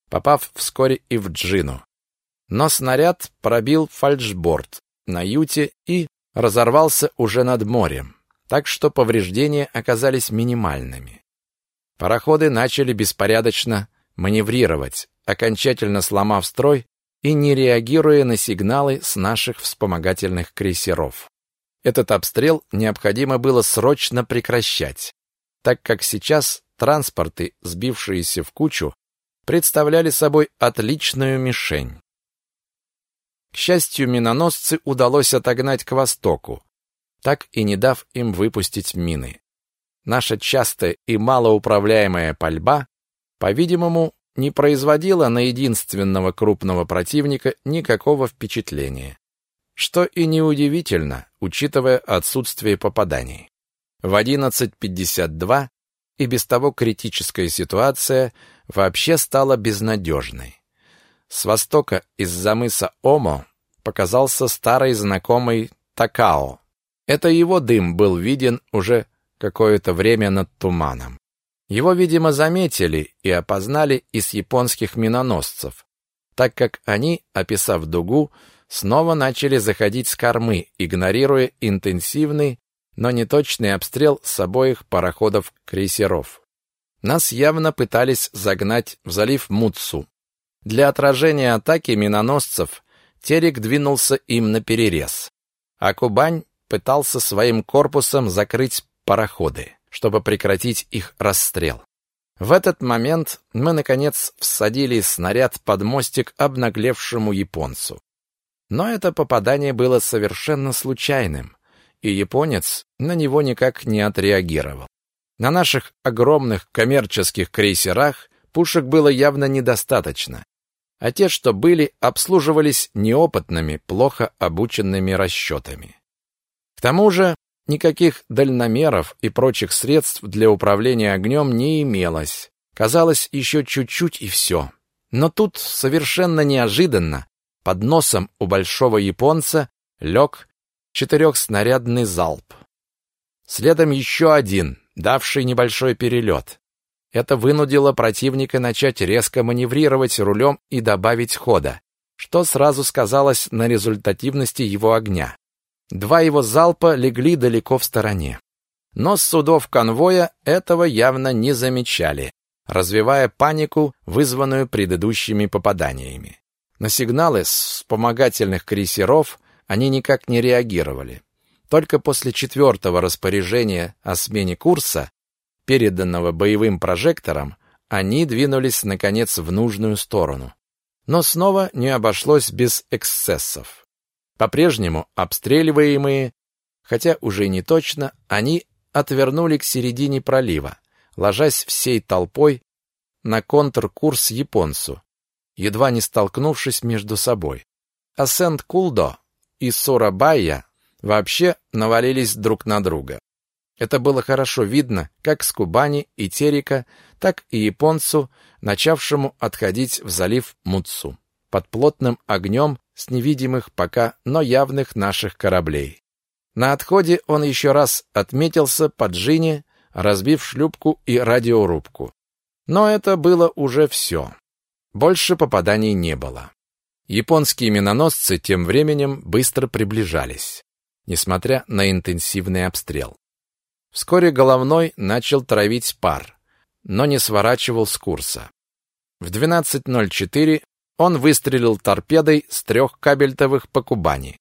попав вскоре и в джину. Но снаряд пробил фальшборд на юте и разорвался уже над морем, так что повреждения оказались минимальными. Пароходы начали беспорядочно маневрировать, окончательно сломав строй и не реагируя на сигналы с наших вспомогательных крейсеров. Этот обстрел необходимо было срочно прекращать, так как сейчас транспорты, сбившиеся в кучу, представляли собой отличную мишень. К счастью, миноносцы удалось отогнать к востоку, так и не дав им выпустить мины. Наша частая и малоуправляемая пальба, по-видимому, не производила на единственного крупного противника никакого впечатления. Что и неудивительно, учитывая отсутствие попаданий. В 11.52 и без того критическая ситуация вообще стала безнадежной. С востока из-за мыса Омо показался старый знакомый Такао. Это его дым был виден уже какое-то время над туманом. Его, видимо, заметили и опознали из японских миноносцев, так как они, описав дугу, снова начали заходить с кормы, игнорируя интенсивный но неточный обстрел с обоих пароходов-крейсеров. Нас явно пытались загнать в залив Муцу. Для отражения атаки миноносцев Терек двинулся им на перерез, а Кубань пытался своим корпусом закрыть пароходы, чтобы прекратить их расстрел. В этот момент мы, наконец, всадили снаряд под мостик обнаглевшему японцу. Но это попадание было совершенно случайным и японец на него никак не отреагировал. На наших огромных коммерческих крейсерах пушек было явно недостаточно, а те, что были, обслуживались неопытными, плохо обученными расчетами. К тому же никаких дальномеров и прочих средств для управления огнем не имелось. Казалось, еще чуть-чуть и все. Но тут совершенно неожиданно под носом у большого японца лег четырехснарядный залп. Следом еще один, давший небольшой перелет. Это вынудило противника начать резко маневрировать рулем и добавить хода, что сразу сказалось на результативности его огня. Два его залпа легли далеко в стороне. Но с судов конвоя этого явно не замечали, развивая панику, вызванную предыдущими попаданиями. На сигналы с вспомогательных крейсеров они никак не реагировали. Только после четвертого распоряжения о смене курса, переданного боевым прожектором, они двинулись, наконец, в нужную сторону. Но снова не обошлось без эксцессов. По-прежнему обстреливаемые, хотя уже не точно, они отвернули к середине пролива, ложась всей толпой на контркурс японцу, едва не столкнувшись между собой. А Сент-Кулдо и Сурабайя вообще навалились друг на друга. Это было хорошо видно как с Кубани и Терека, так и японцу, начавшему отходить в залив Муцу, под плотным огнем с невидимых пока, но явных наших кораблей. На отходе он еще раз отметился по джине, разбив шлюпку и радиорубку. Но это было уже все. Больше попаданий не было. Японские миноносцы тем временем быстро приближались, несмотря на интенсивный обстрел. Вскоре головной начал травить пар, но не сворачивал с курса. В 12.04 он выстрелил торпедой с трех кабельтовых по Кубани,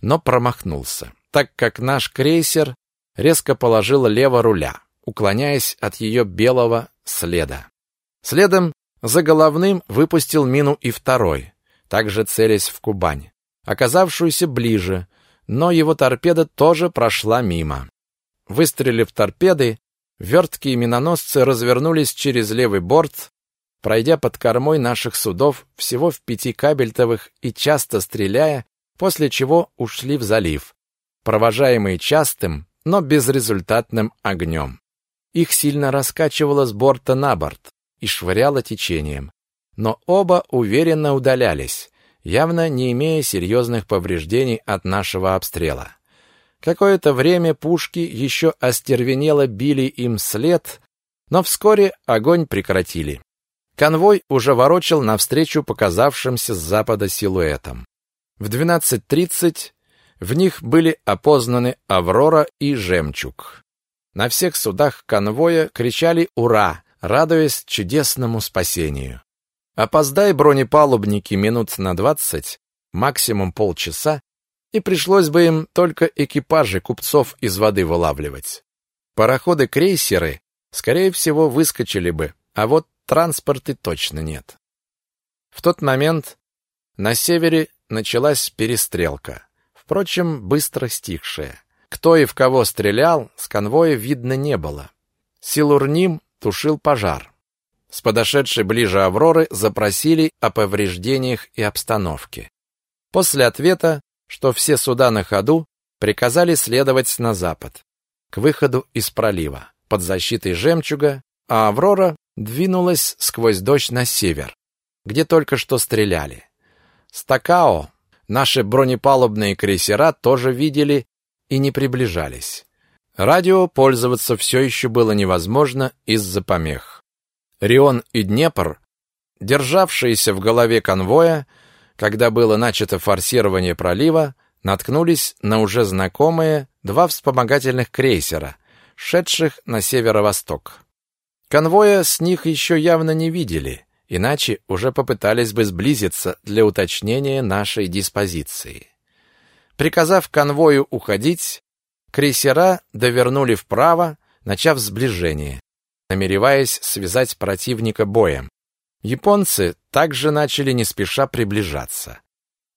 но промахнулся, так как наш крейсер резко положил лево руля, уклоняясь от ее белого следа. Следом за головным выпустил мину и второй, также целясь в Кубань, оказавшуюся ближе, но его торпеда тоже прошла мимо. Выстрелив торпедой, верткие миноносцы развернулись через левый борт, пройдя под кормой наших судов всего в пяти кабельтовых и часто стреляя, после чего ушли в залив, провожаемые частым, но безрезультатным огнем. Их сильно раскачивало с борта на борт и швыряло течением, но оба уверенно удалялись, явно не имея серьезных повреждений от нашего обстрела. Какое-то время пушки еще остервенело били им след, но вскоре огонь прекратили. Конвой уже ворочал навстречу показавшимся с запада силуэтам. В 12.30 в них были опознаны «Аврора» и «Жемчуг». На всех судах конвоя кричали «Ура!», радуясь чудесному спасению. Опоздай бронепалубники минут на двадцать, максимум полчаса, и пришлось бы им только экипажи купцов из воды вылавливать. Пароходы-крейсеры, скорее всего, выскочили бы, а вот транспорты точно нет. В тот момент на севере началась перестрелка, впрочем, быстро стихшая. Кто и в кого стрелял, с конвоя видно не было. Силурним тушил пожар. С подошедшей ближе Авроры запросили о повреждениях и обстановке. После ответа что все суда на ходу приказали следовать на запад, к выходу из пролива, под защитой жемчуга, а Аврора двинулась сквозь дождь на север, где только что стреляли. Стакао наши бронепалубные крейсера тоже видели и не приближались. Радио пользоваться все еще было невозможно из-за помех. Рион и Днепр, державшиеся в голове конвоя, когда было начато форсирование пролива, наткнулись на уже знакомые два вспомогательных крейсера, шедших на северо-восток. Конвоя с них еще явно не видели, иначе уже попытались бы сблизиться для уточнения нашей диспозиции. Приказав конвою уходить, крейсера довернули вправо, начав сближение, намереваясь связать противника боем. Японцы также начали не спеша приближаться,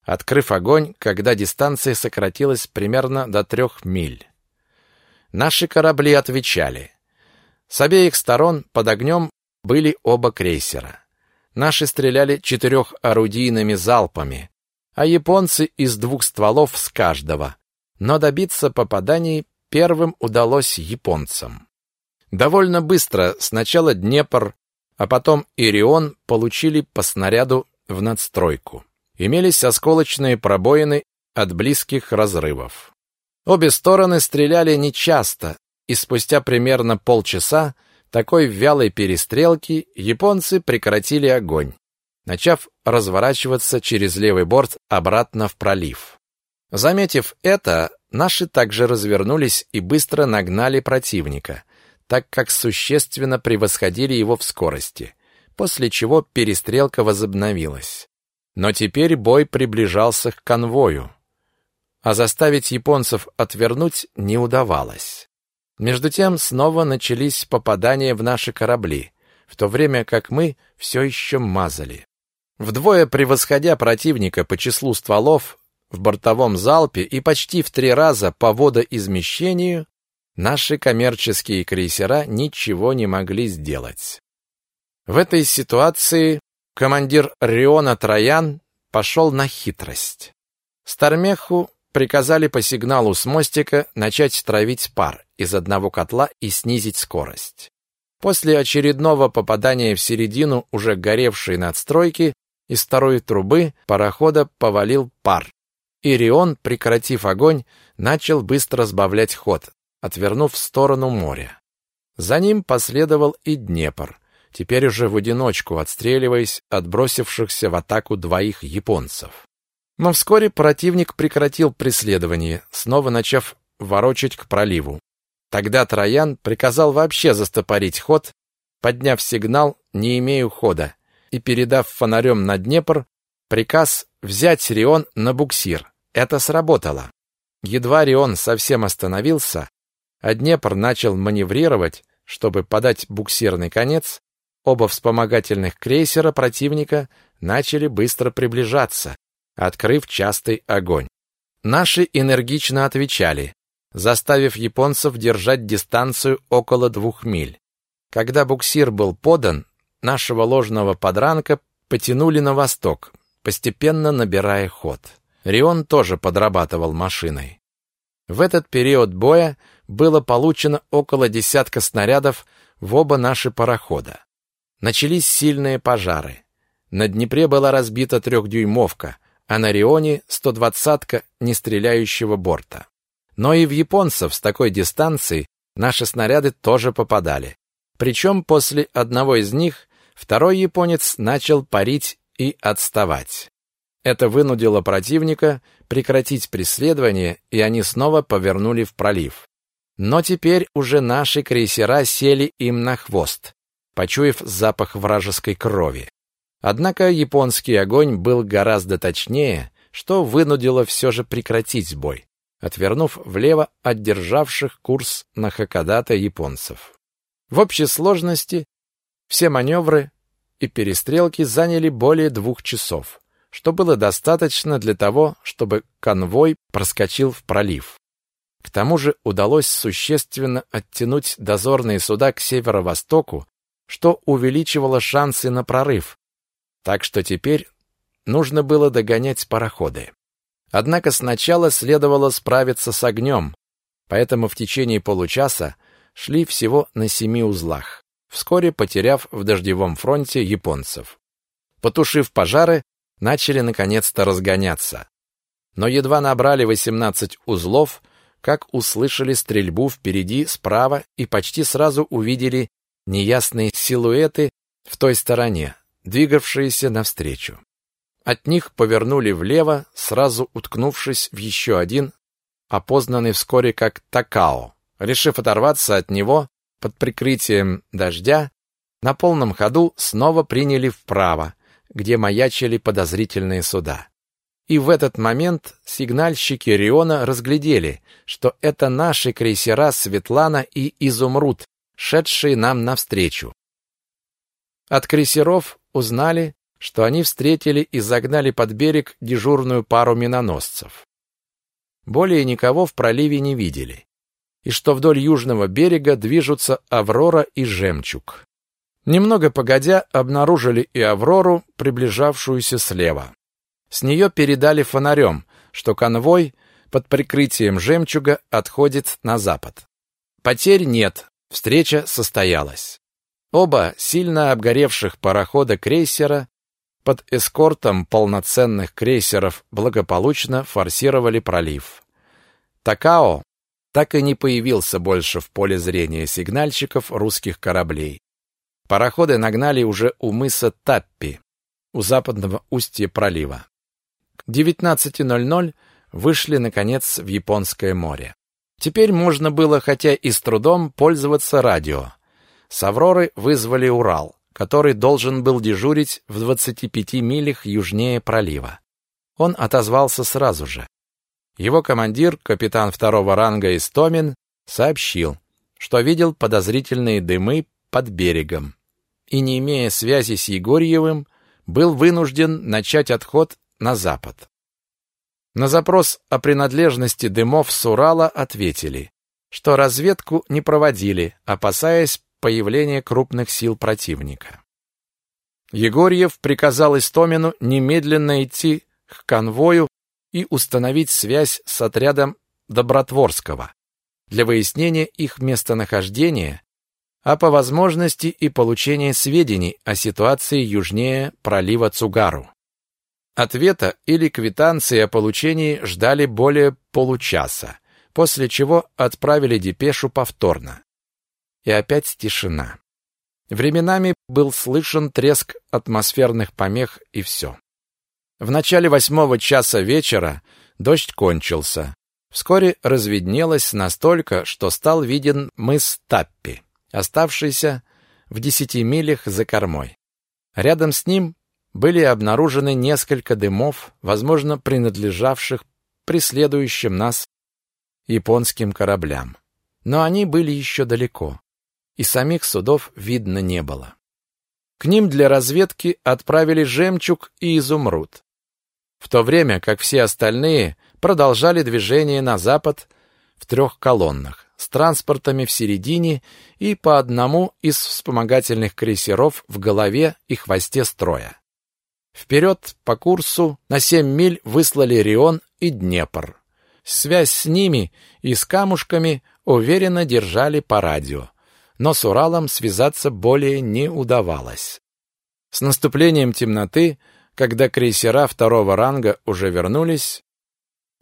открыв огонь, когда дистанция сократилась примерно до трех миль. Наши корабли отвечали. С обеих сторон под огнем были оба крейсера. Наши стреляли четырехорудийными залпами, а японцы из двух стволов с каждого. Но добиться попаданий первым удалось японцам. Довольно быстро сначала Днепр а потом Ирион получили по снаряду в надстройку. Имелись осколочные пробоины от близких разрывов. Обе стороны стреляли нечасто, и спустя примерно полчаса такой вялой перестрелки японцы прекратили огонь, начав разворачиваться через левый борт обратно в пролив. Заметив это, наши также развернулись и быстро нагнали противника – так как существенно превосходили его в скорости, после чего перестрелка возобновилась. Но теперь бой приближался к конвою. а заставить японцев отвернуть не удавалось. Между тем снова начались попадания в наши корабли, в то время как мы все еще мазали. Вдвое превосходя противника по числу стволов в бортовом залпе и почти в три раза по водоизмещению, наши коммерческие крейсера ничего не могли сделать. В этой ситуации командир Риона Троян пошел на хитрость. Стармеху приказали по сигналу с мостика начать травить пар из одного котла и снизить скорость. После очередного попадания в середину уже горевшей надстройки из второй трубы парохода повалил пар. Ирион, прекратив огонь, начал быстро сбавлять ход, отвернув в сторону моря. За ним последовал и Днепр, теперь уже в одиночку отстреливаясь от бросившихся в атаку двоих японцев. Но вскоре противник прекратил преследование, снова начав ворочать к проливу. Тогда Троян приказал вообще застопорить ход, подняв сигнал «не имею хода» и передав фонарем на Днепр приказ взять Рион на буксир. Это сработало. Едва Рион совсем остановился, а Днепр начал маневрировать, чтобы подать буксирный конец, оба вспомогательных крейсера противника начали быстро приближаться, открыв частый огонь. Наши энергично отвечали, заставив японцев держать дистанцию около двух миль. Когда буксир был подан, нашего ложного подранка потянули на восток, постепенно набирая ход. Рион тоже подрабатывал машиной. В этот период боя было получено около десятка снарядов в оба наши парохода. Начались сильные пожары. На Днепре была разбита трехдюймовка, а на Рионе 120-ка нестреляющего борта. Но и в японцев с такой дистанции наши снаряды тоже попадали. Причем после одного из них второй японец начал парить и отставать. Это вынудило противника прекратить преследование, и они снова повернули в пролив. Но теперь уже наши крейсера сели им на хвост, почуяв запах вражеской крови. Однако японский огонь был гораздо точнее, что вынудило все же прекратить бой, отвернув влево от державших курс на Хакодата японцев. В общей сложности все маневры и перестрелки заняли более двух часов, что было достаточно для того, чтобы конвой проскочил в пролив. К тому же удалось существенно оттянуть дозорные суда к северо-востоку, что увеличивало шансы на прорыв, так что теперь нужно было догонять пароходы. Однако сначала следовало справиться с огнем, поэтому в течение получаса шли всего на семи узлах, вскоре потеряв в дождевом фронте японцев. Потушив пожары, начали наконец-то разгоняться. Но едва набрали 18 узлов, как услышали стрельбу впереди справа и почти сразу увидели неясные силуэты в той стороне, двигавшиеся навстречу. От них повернули влево, сразу уткнувшись в еще один, опознанный вскоре как Такао. Решив оторваться от него под прикрытием дождя, на полном ходу снова приняли вправо, где маячили подозрительные суда. И в этот момент сигнальщики Риона разглядели, что это наши крейсера Светлана и Изумруд, шедшие нам навстречу. От крейсеров узнали, что они встретили и загнали под берег дежурную пару миноносцев. Более никого в проливе не видели, и что вдоль южного берега движутся Аврора и Жемчуг. Немного погодя, обнаружили и Аврору, приближавшуюся слева. С нее передали фонарем, что конвой под прикрытием Жемчуга отходит на запад. Потерь нет, встреча состоялась. Оба сильно обгоревших парохода-крейсера под эскортом полноценных крейсеров благополучно форсировали пролив. Такао так и не появился больше в поле зрения сигнальщиков русских кораблей. Пароходы нагнали уже у мыса Таппи, у западного устья пролива. К 19.00 вышли, наконец, в Японское море. Теперь можно было, хотя и с трудом, пользоваться радио. С Авроры вызвали Урал, который должен был дежурить в 25 милях южнее пролива. Он отозвался сразу же. Его командир, капитан второго ранга Истомин, сообщил, что видел подозрительные дымы под берегом и, не имея связи с Егорьевым, был вынужден начать отход на запад. На запрос о принадлежности дымов с Урала ответили, что разведку не проводили, опасаясь появления крупных сил противника. Егорьев приказал Истомину немедленно идти к конвою и установить связь с отрядом Добротворского для выяснения их местонахождения, а по возможности и получения сведений о ситуации южнее пролива Цугару. Ответа или квитанции о получении ждали более получаса, после чего отправили депешу повторно. И опять тишина. Временами был слышен треск атмосферных помех и все. В начале восьмого часа вечера дождь кончился. Вскоре разведнелось настолько, что стал виден мыс Таппи, оставшийся в десяти милях за кормой. Рядом с ним были обнаружены несколько дымов, возможно, принадлежавших преследующим нас японским кораблям. Но они были еще далеко, и самих судов видно не было. К ним для разведки отправили жемчуг и изумруд в то время как все остальные продолжали движение на запад в трех колоннах с транспортами в середине и по одному из вспомогательных крейсеров в голове и хвосте строя. Вперед по курсу на семь миль выслали Рион и Днепр. Связь с ними и с камушками уверенно держали по радио, но с Уралом связаться более не удавалось. С наступлением темноты когда крейсера второго ранга уже вернулись,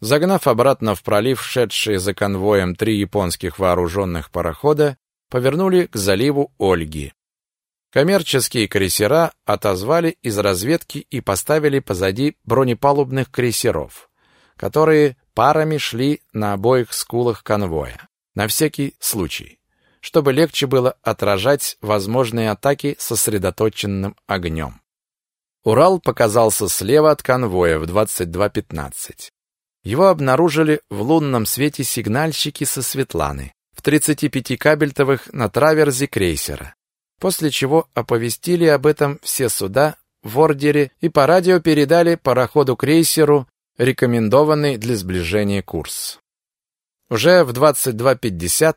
загнав обратно в пролив шедшие за конвоем три японских вооруженных парохода, повернули к заливу Ольги. Коммерческие крейсера отозвали из разведки и поставили позади бронепалубных крейсеров, которые парами шли на обоих скулах конвоя, на всякий случай, чтобы легче было отражать возможные атаки сосредоточенным огнем. Урал показался слева от конвоя в 22.15. Его обнаружили в лунном свете сигнальщики со Светланы в 35 кабельтовых на траверзе крейсера, после чего оповестили об этом все суда в ордере и по радио передали пароходу-крейсеру рекомендованный для сближения курс. Уже в 22.50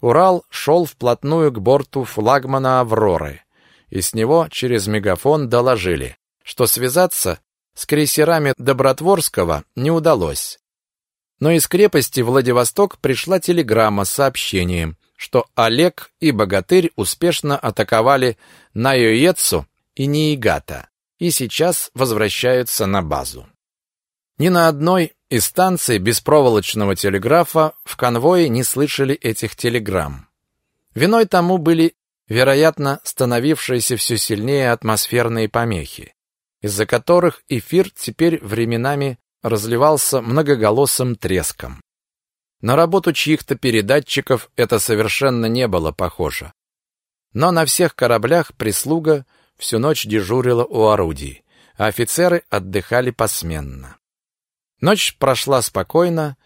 Урал шел вплотную к борту флагмана «Авроры», и с него через мегафон доложили, что связаться с крейсерами Добротворского не удалось. Но из крепости Владивосток пришла телеграмма с сообщением, что Олег и Богатырь успешно атаковали Найоецу и Ниигата и сейчас возвращаются на базу. Ни на одной из станций беспроволочного телеграфа в конвое не слышали этих телеграмм. Виной тому были вероятно, становившиеся все сильнее атмосферные помехи, из-за которых эфир теперь временами разливался многоголосым треском. На работу чьих-то передатчиков это совершенно не было похоже. Но на всех кораблях прислуга всю ночь дежурила у орудий, а офицеры отдыхали посменно. Ночь прошла спокойно,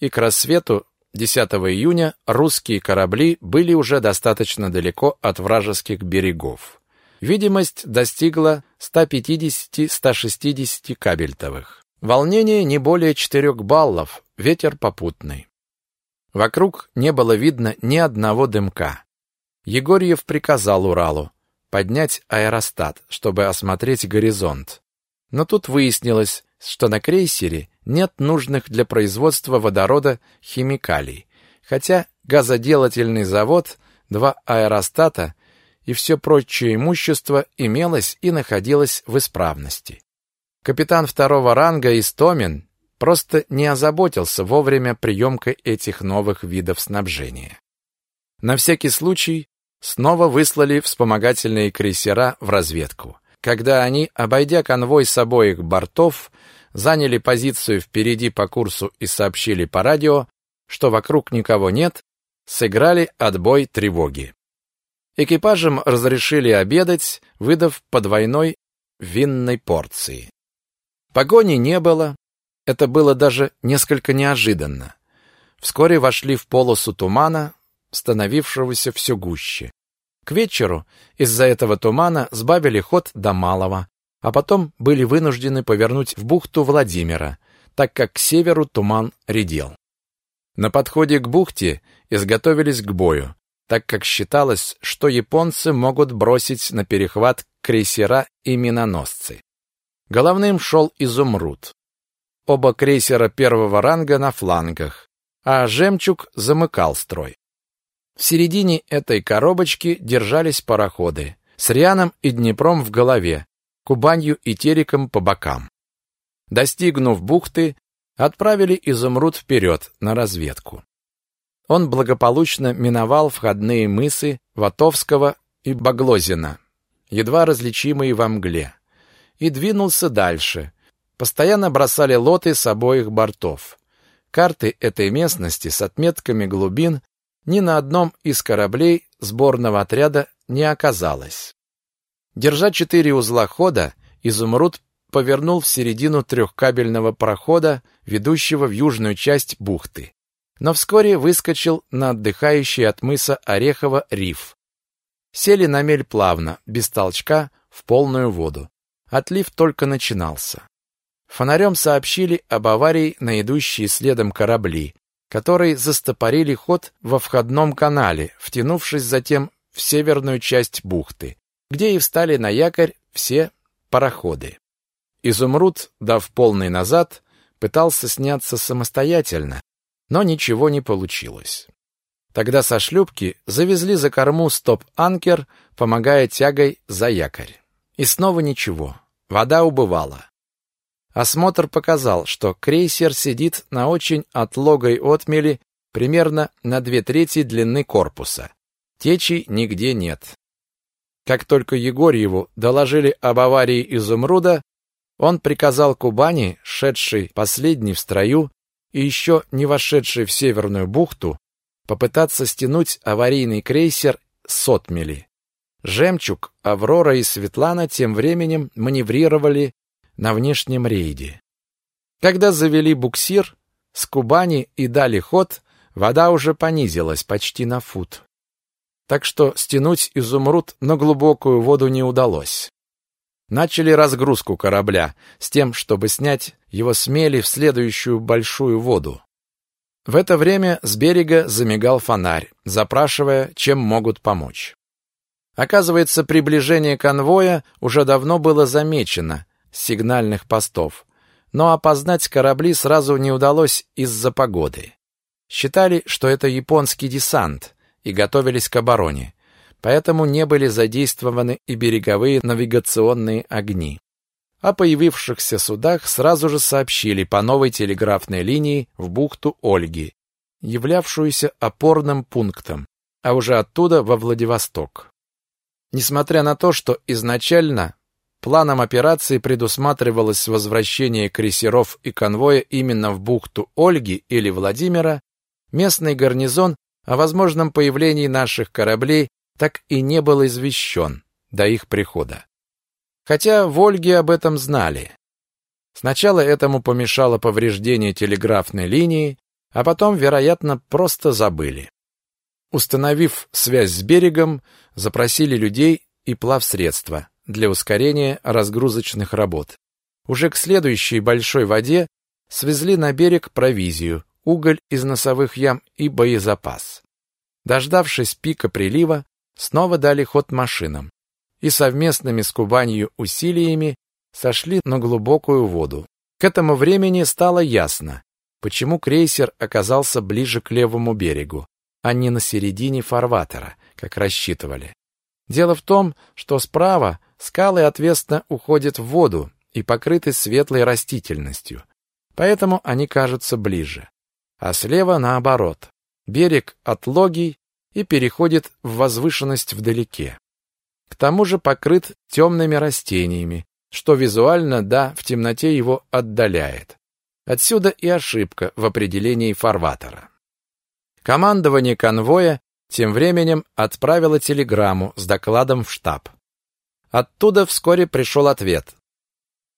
и к рассвету 10 июня русские корабли были уже достаточно далеко от вражеских берегов. Видимость достигла 150-160 кабельтовых. Волнение не более 4 баллов, ветер попутный. Вокруг не было видно ни одного дымка. Егорьев приказал Уралу поднять аэростат, чтобы осмотреть горизонт. Но тут выяснилось, что на крейсере нет нужных для производства водорода химикалий, хотя газоделательный завод, два аэростата и все прочее имущество имелось и находилось в исправности. Капитан второго ранга Истомин просто не озаботился вовремя приемкой этих новых видов снабжения. На всякий случай снова выслали вспомогательные крейсера в разведку. Когда они, обойдя конвой с обоих бортов, заняли позицию впереди по курсу и сообщили по радио, что вокруг никого нет, сыграли отбой тревоги. Экипажам разрешили обедать, выдав по двойной винной порции. Погони не было, это было даже несколько неожиданно. Вскоре вошли в полосу тумана, становившегося все гуще. К вечеру из-за этого тумана сбавили ход до малого, а потом были вынуждены повернуть в бухту Владимира, так как к северу туман редел. На подходе к бухте изготовились к бою, так как считалось, что японцы могут бросить на перехват крейсера и миноносцы. Головным шел «Изумруд». Оба крейсера первого ранга на флангах, а «Жемчуг» замыкал строй. В середине этой коробочки держались пароходы с Рианом и Днепром в голове, Кубанью и Тереком по бокам. Достигнув бухты, отправили «Изумруд» вперед на разведку. Он благополучно миновал входные мысы Ватовского и Баглозина, едва различимые во мгле, и двинулся дальше. Постоянно бросали лоты с обоих бортов. Карты этой местности с отметками глубин ни на одном из кораблей сборного отряда не оказалось. Держа четыре узла хода, «Изумруд» повернул в середину трехкабельного прохода, ведущего в южную часть бухты. Но вскоре выскочил на отдыхающий от мыса Орехова риф. Сели на мель плавно, без толчка, в полную воду. Отлив только начинался. Фонарем сообщили об аварии на идущие следом корабли, которые застопорили ход во входном канале, втянувшись затем в северную часть бухты, где и встали на якорь все пароходы. Изумруд, дав полный назад, пытался сняться самостоятельно, но ничего не получилось. Тогда со шлюпки завезли за корму стоп-анкер, помогая тягой за якорь. И снова ничего. Вода убывала. Осмотр показал, что крейсер сидит на очень отлогой отмели примерно на две трети длины корпуса. Течи нигде нет. Как только Егорьеву доложили об аварии «Изумруда», он приказал Кубани, шедшей последней в строю и еще не вошедшей в Северную бухту, попытаться стянуть аварийный крейсер с отмели. «Жемчуг», «Аврора» и «Светлана» тем временем маневрировали на внешнем рейде. Когда завели буксир, с Кубани и дали ход, вода уже понизилась почти на фут. Так что стянуть изумруд на глубокую воду не удалось. Начали разгрузку корабля с тем, чтобы снять его с мели в следующую большую воду. В это время с берега замигал фонарь, запрашивая, чем могут помочь. Оказывается, приближение конвоя уже давно было замечено, сигнальных постов, но опознать корабли сразу не удалось из-за погоды. Считали, что это японский десант, и готовились к обороне, поэтому не были задействованы и береговые навигационные огни. О появившихся судах сразу же сообщили по новой телеграфной линии в бухту Ольги, являвшуюся опорным пунктом, а уже оттуда во Владивосток. Несмотря на то, что изначально Планом операции предусматривалось возвращение крейсеров и конвоя именно в бухту Ольги или Владимира. Местный гарнизон о возможном появлении наших кораблей так и не был извещен до их прихода. Хотя в Ольге об этом знали. Сначала этому помешало повреждение телеграфной линии, а потом, вероятно, просто забыли. Установив связь с берегом, запросили людей и плавсредства для ускорения разгрузочных работ. Уже к следующей большой воде свезли на берег провизию, уголь из носовых ям и боезапас. Дождавшись пика прилива, снова дали ход машинам и совместными с Кубанью усилиями сошли на глубокую воду. К этому времени стало ясно, почему крейсер оказался ближе к левому берегу, а не на середине фарватера, как рассчитывали. Дело в том, что справа скалы отвесно уходят в воду и покрыты светлой растительностью, поэтому они кажутся ближе. А слева наоборот. Берег отлогий и переходит в возвышенность вдалеке. К тому же покрыт темными растениями, что визуально, да, в темноте его отдаляет. Отсюда и ошибка в определении фарватера. Командование конвоя тем временем отправила телеграмму с докладом в штаб. Оттуда вскоре пришел ответ.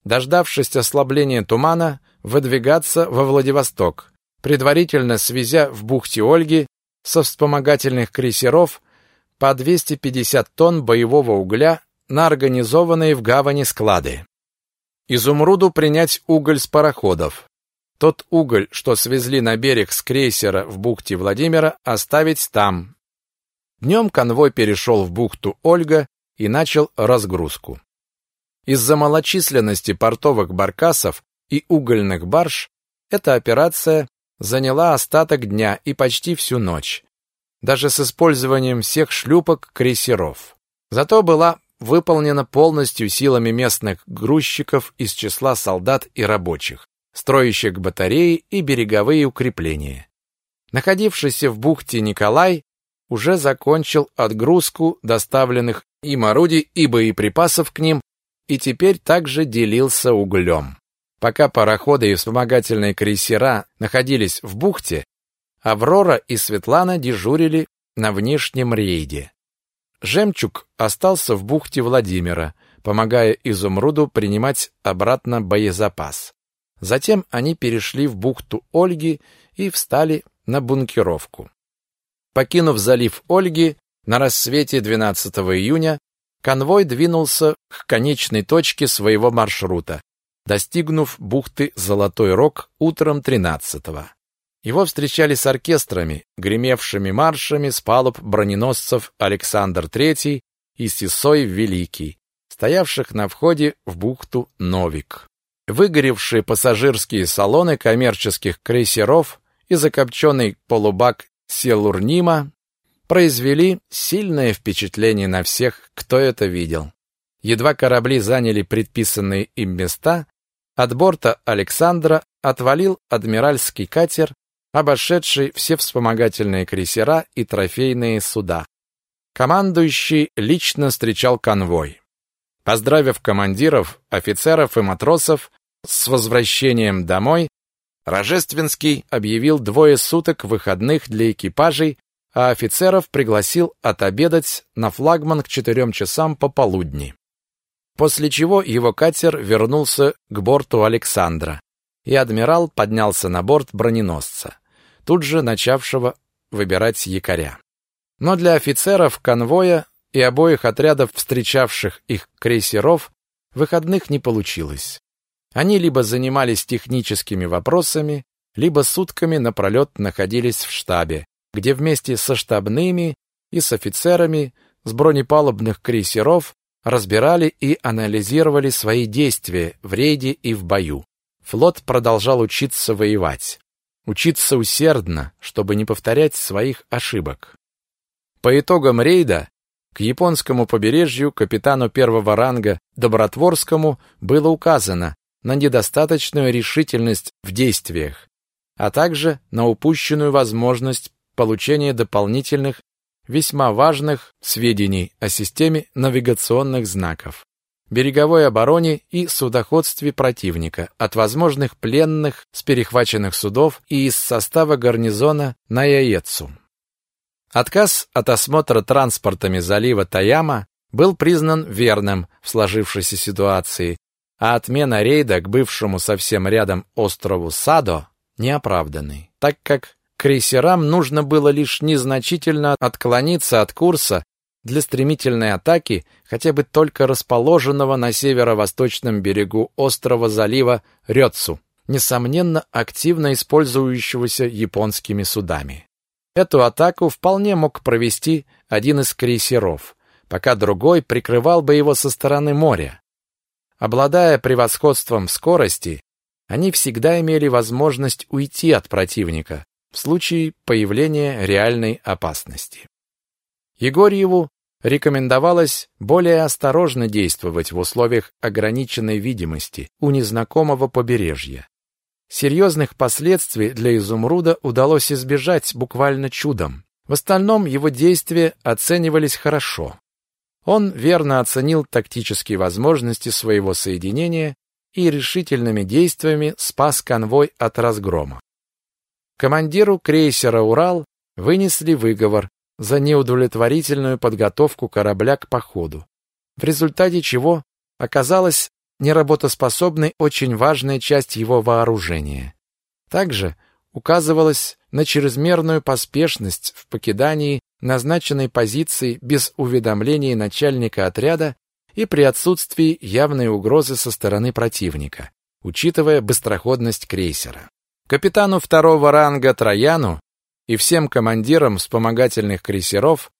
Дождавшись ослабления тумана, выдвигаться во Владивосток, предварительно свезя в бухте Ольги со вспомогательных крейсеров по 250 тонн боевого угля на организованные в гавани склады. Изумруду принять уголь с пароходов. Тот уголь, что свезли на берег с крейсера в бухте Владимира, оставить там. Днем конвой перешел в бухту Ольга и начал разгрузку. Из-за малочисленности портовых баркасов и угольных барж эта операция заняла остаток дня и почти всю ночь, даже с использованием всех шлюпок крейсеров. Зато была выполнена полностью силами местных грузчиков из числа солдат и рабочих, строящих батареи и береговые укрепления. Находившийся в бухте Николай уже закончил отгрузку доставленных им орудий и боеприпасов к ним и теперь также делился углем. Пока пароходы и вспомогательные крейсера находились в бухте, Аврора и Светлана дежурили на внешнем рейде. Жемчуг остался в бухте Владимира, помогая Изумруду принимать обратно боезапас. Затем они перешли в бухту Ольги и встали на бункеровку. Покинув залив Ольги на рассвете 12 июня, конвой двинулся к конечной точке своего маршрута, достигнув бухты Золотой Рог утром 13-го. Его встречали с оркестрами, гремевшими маршами с палуб броненосцев Александр III и Сисой Великий, стоявших на входе в бухту Новик. Выгоревшие пассажирские салоны коммерческих крейсеров и закопченный полубак Селурнима произвели сильное впечатление на всех, кто это видел. Едва корабли заняли предписанные им места, от борта Александра отвалил адмиральский катер, обошедший все вспомогательные крейсера и трофейные суда. Командующий лично встречал конвой. Поздравив командиров, офицеров и матросов с возвращением домой, Рожественский объявил двое суток выходных для экипажей, а офицеров пригласил отобедать на флагман к четырем часам пополудни. После чего его катер вернулся к борту Александра, и адмирал поднялся на борт броненосца, тут же начавшего выбирать якоря. Но для офицеров конвоя и обоих отрядов встречавших их крейсеров выходных не получилось. Они либо занимались техническими вопросами, либо сутками напролет находились в штабе, где вместе со штабными и с офицерами с бронепалубных крейсеров разбирали и анализировали свои действия в рейде и в бою. Флот продолжал учиться воевать. Учиться усердно, чтобы не повторять своих ошибок. По итогам рейда к японскому побережью капитану первого ранга Добротворскому было указано на недостаточную решительность в действиях, а также на упущенную возможность получения дополнительных, весьма важных сведений о системе навигационных знаков, береговой обороне и судоходстве противника, от возможных пленных с перехваченных судов и из состава гарнизона на Яецу. Отказ от осмотра транспортами залива Таяма был признан верным в сложившейся ситуации, а отмена рейда к бывшему совсем рядом острову Садо неоправданной, так как крейсерам нужно было лишь незначительно отклониться от курса для стремительной атаки хотя бы только расположенного на северо-восточном берегу острова залива Рёцу, несомненно активно использующегося японскими судами. Эту атаку вполне мог провести один из крейсеров, пока другой прикрывал бы его со стороны моря. Обладая превосходством в скорости, они всегда имели возможность уйти от противника в случае появления реальной опасности. Егорьеву рекомендовалось более осторожно действовать в условиях ограниченной видимости у незнакомого побережья. Серьезных последствий для изумруда удалось избежать буквально чудом. В остальном его действия оценивались хорошо. Он верно оценил тактические возможности своего соединения и решительными действиями спас конвой от разгрома. Командиру крейсера «Урал» вынесли выговор за неудовлетворительную подготовку корабля к походу, в результате чего оказалось неработоспособной очень важная часть его вооружения. Также указывалось на чрезмерную поспешность в покидании назначенной позиции без уведомления начальника отряда и при отсутствии явной угрозы со стороны противника, учитывая быстроходность крейсера. Капитану второго ранга Трояну и всем командирам вспомогательных крейсеров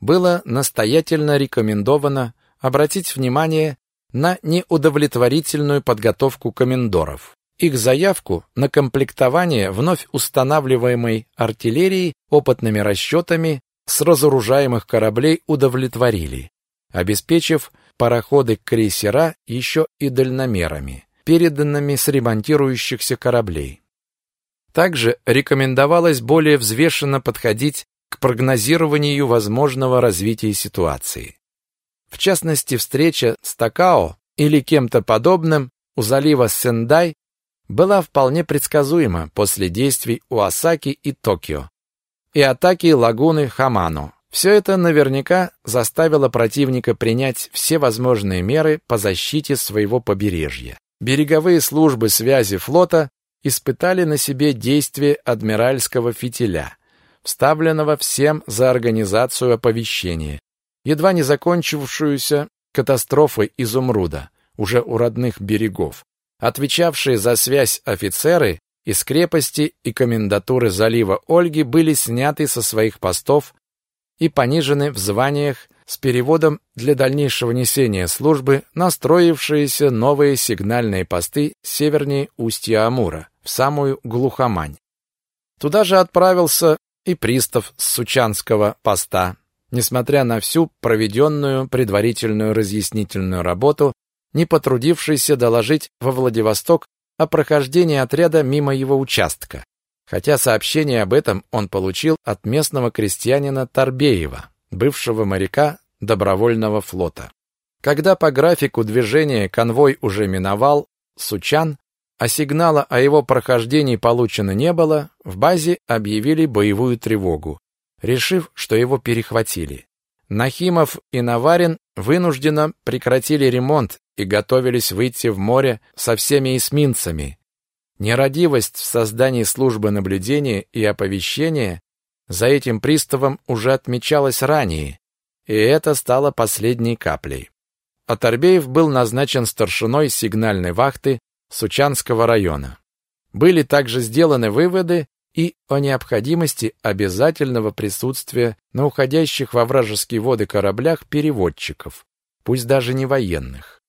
было настоятельно рекомендовано обратить внимание на неудовлетворительную подготовку комендоров. Их заявку на комплектование вновь устанавливаемой артиллерии опытными расчетами с разоружаемых кораблей удовлетворили, обеспечив пароходы-крейсера еще и дальномерами, переданными с ремонтирующихся кораблей. Также рекомендовалось более взвешенно подходить к прогнозированию возможного развития ситуации. В частности, встреча с Такао или кем-то подобным у залива Сендай была вполне предсказуема после действий у Осаки и Токио и атаки лагуны Хамано. Все это наверняка заставило противника принять все возможные меры по защите своего побережья. Береговые службы связи флота испытали на себе действие адмиральского фитиля, вставленного всем за организацию оповещения, едва не закончившуюся катастрофой изумруда, уже у родных берегов. Отвечавшие за связь офицеры из крепости и комендатуры залива Ольги были сняты со своих постов и понижены в званиях с переводом для дальнейшего несения службы настроившиеся новые сигнальные посты севернее устья Амура, в самую глухомань. Туда же отправился и пристав с Сучанского поста. Несмотря на всю проведенную предварительную разъяснительную работу, не потрудившийся доложить во Владивосток о прохождении отряда мимо его участка, хотя сообщение об этом он получил от местного крестьянина Тарбеева, бывшего моряка добровольного флота. Когда по графику движения конвой уже миновал Сучан, а сигнала о его прохождении получено не было, в базе объявили боевую тревогу, решив, что его перехватили. Нахимов и Наварин вынужденно прекратили ремонт и готовились выйти в море со всеми эсминцами. Нерадивость в создании службы наблюдения и оповещения за этим приставом уже отмечалась ранее, и это стало последней каплей. Аторбеев был назначен старшиной сигнальной вахты Сучанского района. Были также сделаны выводы и о необходимости обязательного присутствия на уходящих во вражеские воды кораблях переводчиков, пусть даже не военных.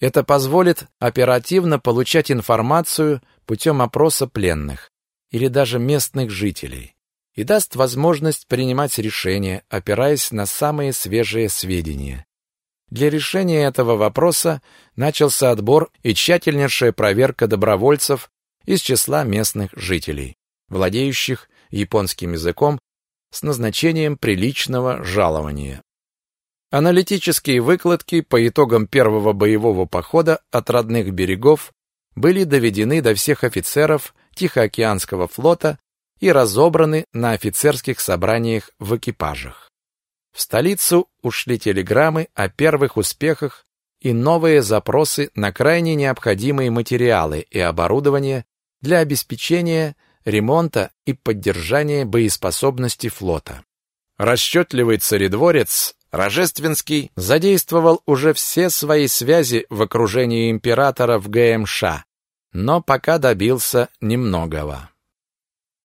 Это позволит оперативно получать информацию путем опроса пленных или даже местных жителей и даст возможность принимать решения, опираясь на самые свежие сведения. Для решения этого вопроса начался отбор и тщательнейшая проверка добровольцев из числа местных жителей, владеющих японским языком с назначением приличного жалования. Аналитические выкладки по итогам первого боевого похода от родных берегов были доведены до всех офицеров Тихоокеанского флота и разобраны на офицерских собраниях в экипажах. В столицу ушли телеграммы о первых успехах и новые запросы на крайне необходимые материалы и оборудование для обеспечения ремонта и поддержания боеспособности флота. Расчетливый царедворец Рожественский задействовал уже все свои связи в окружении императора в ГМШ, но пока добился немногого.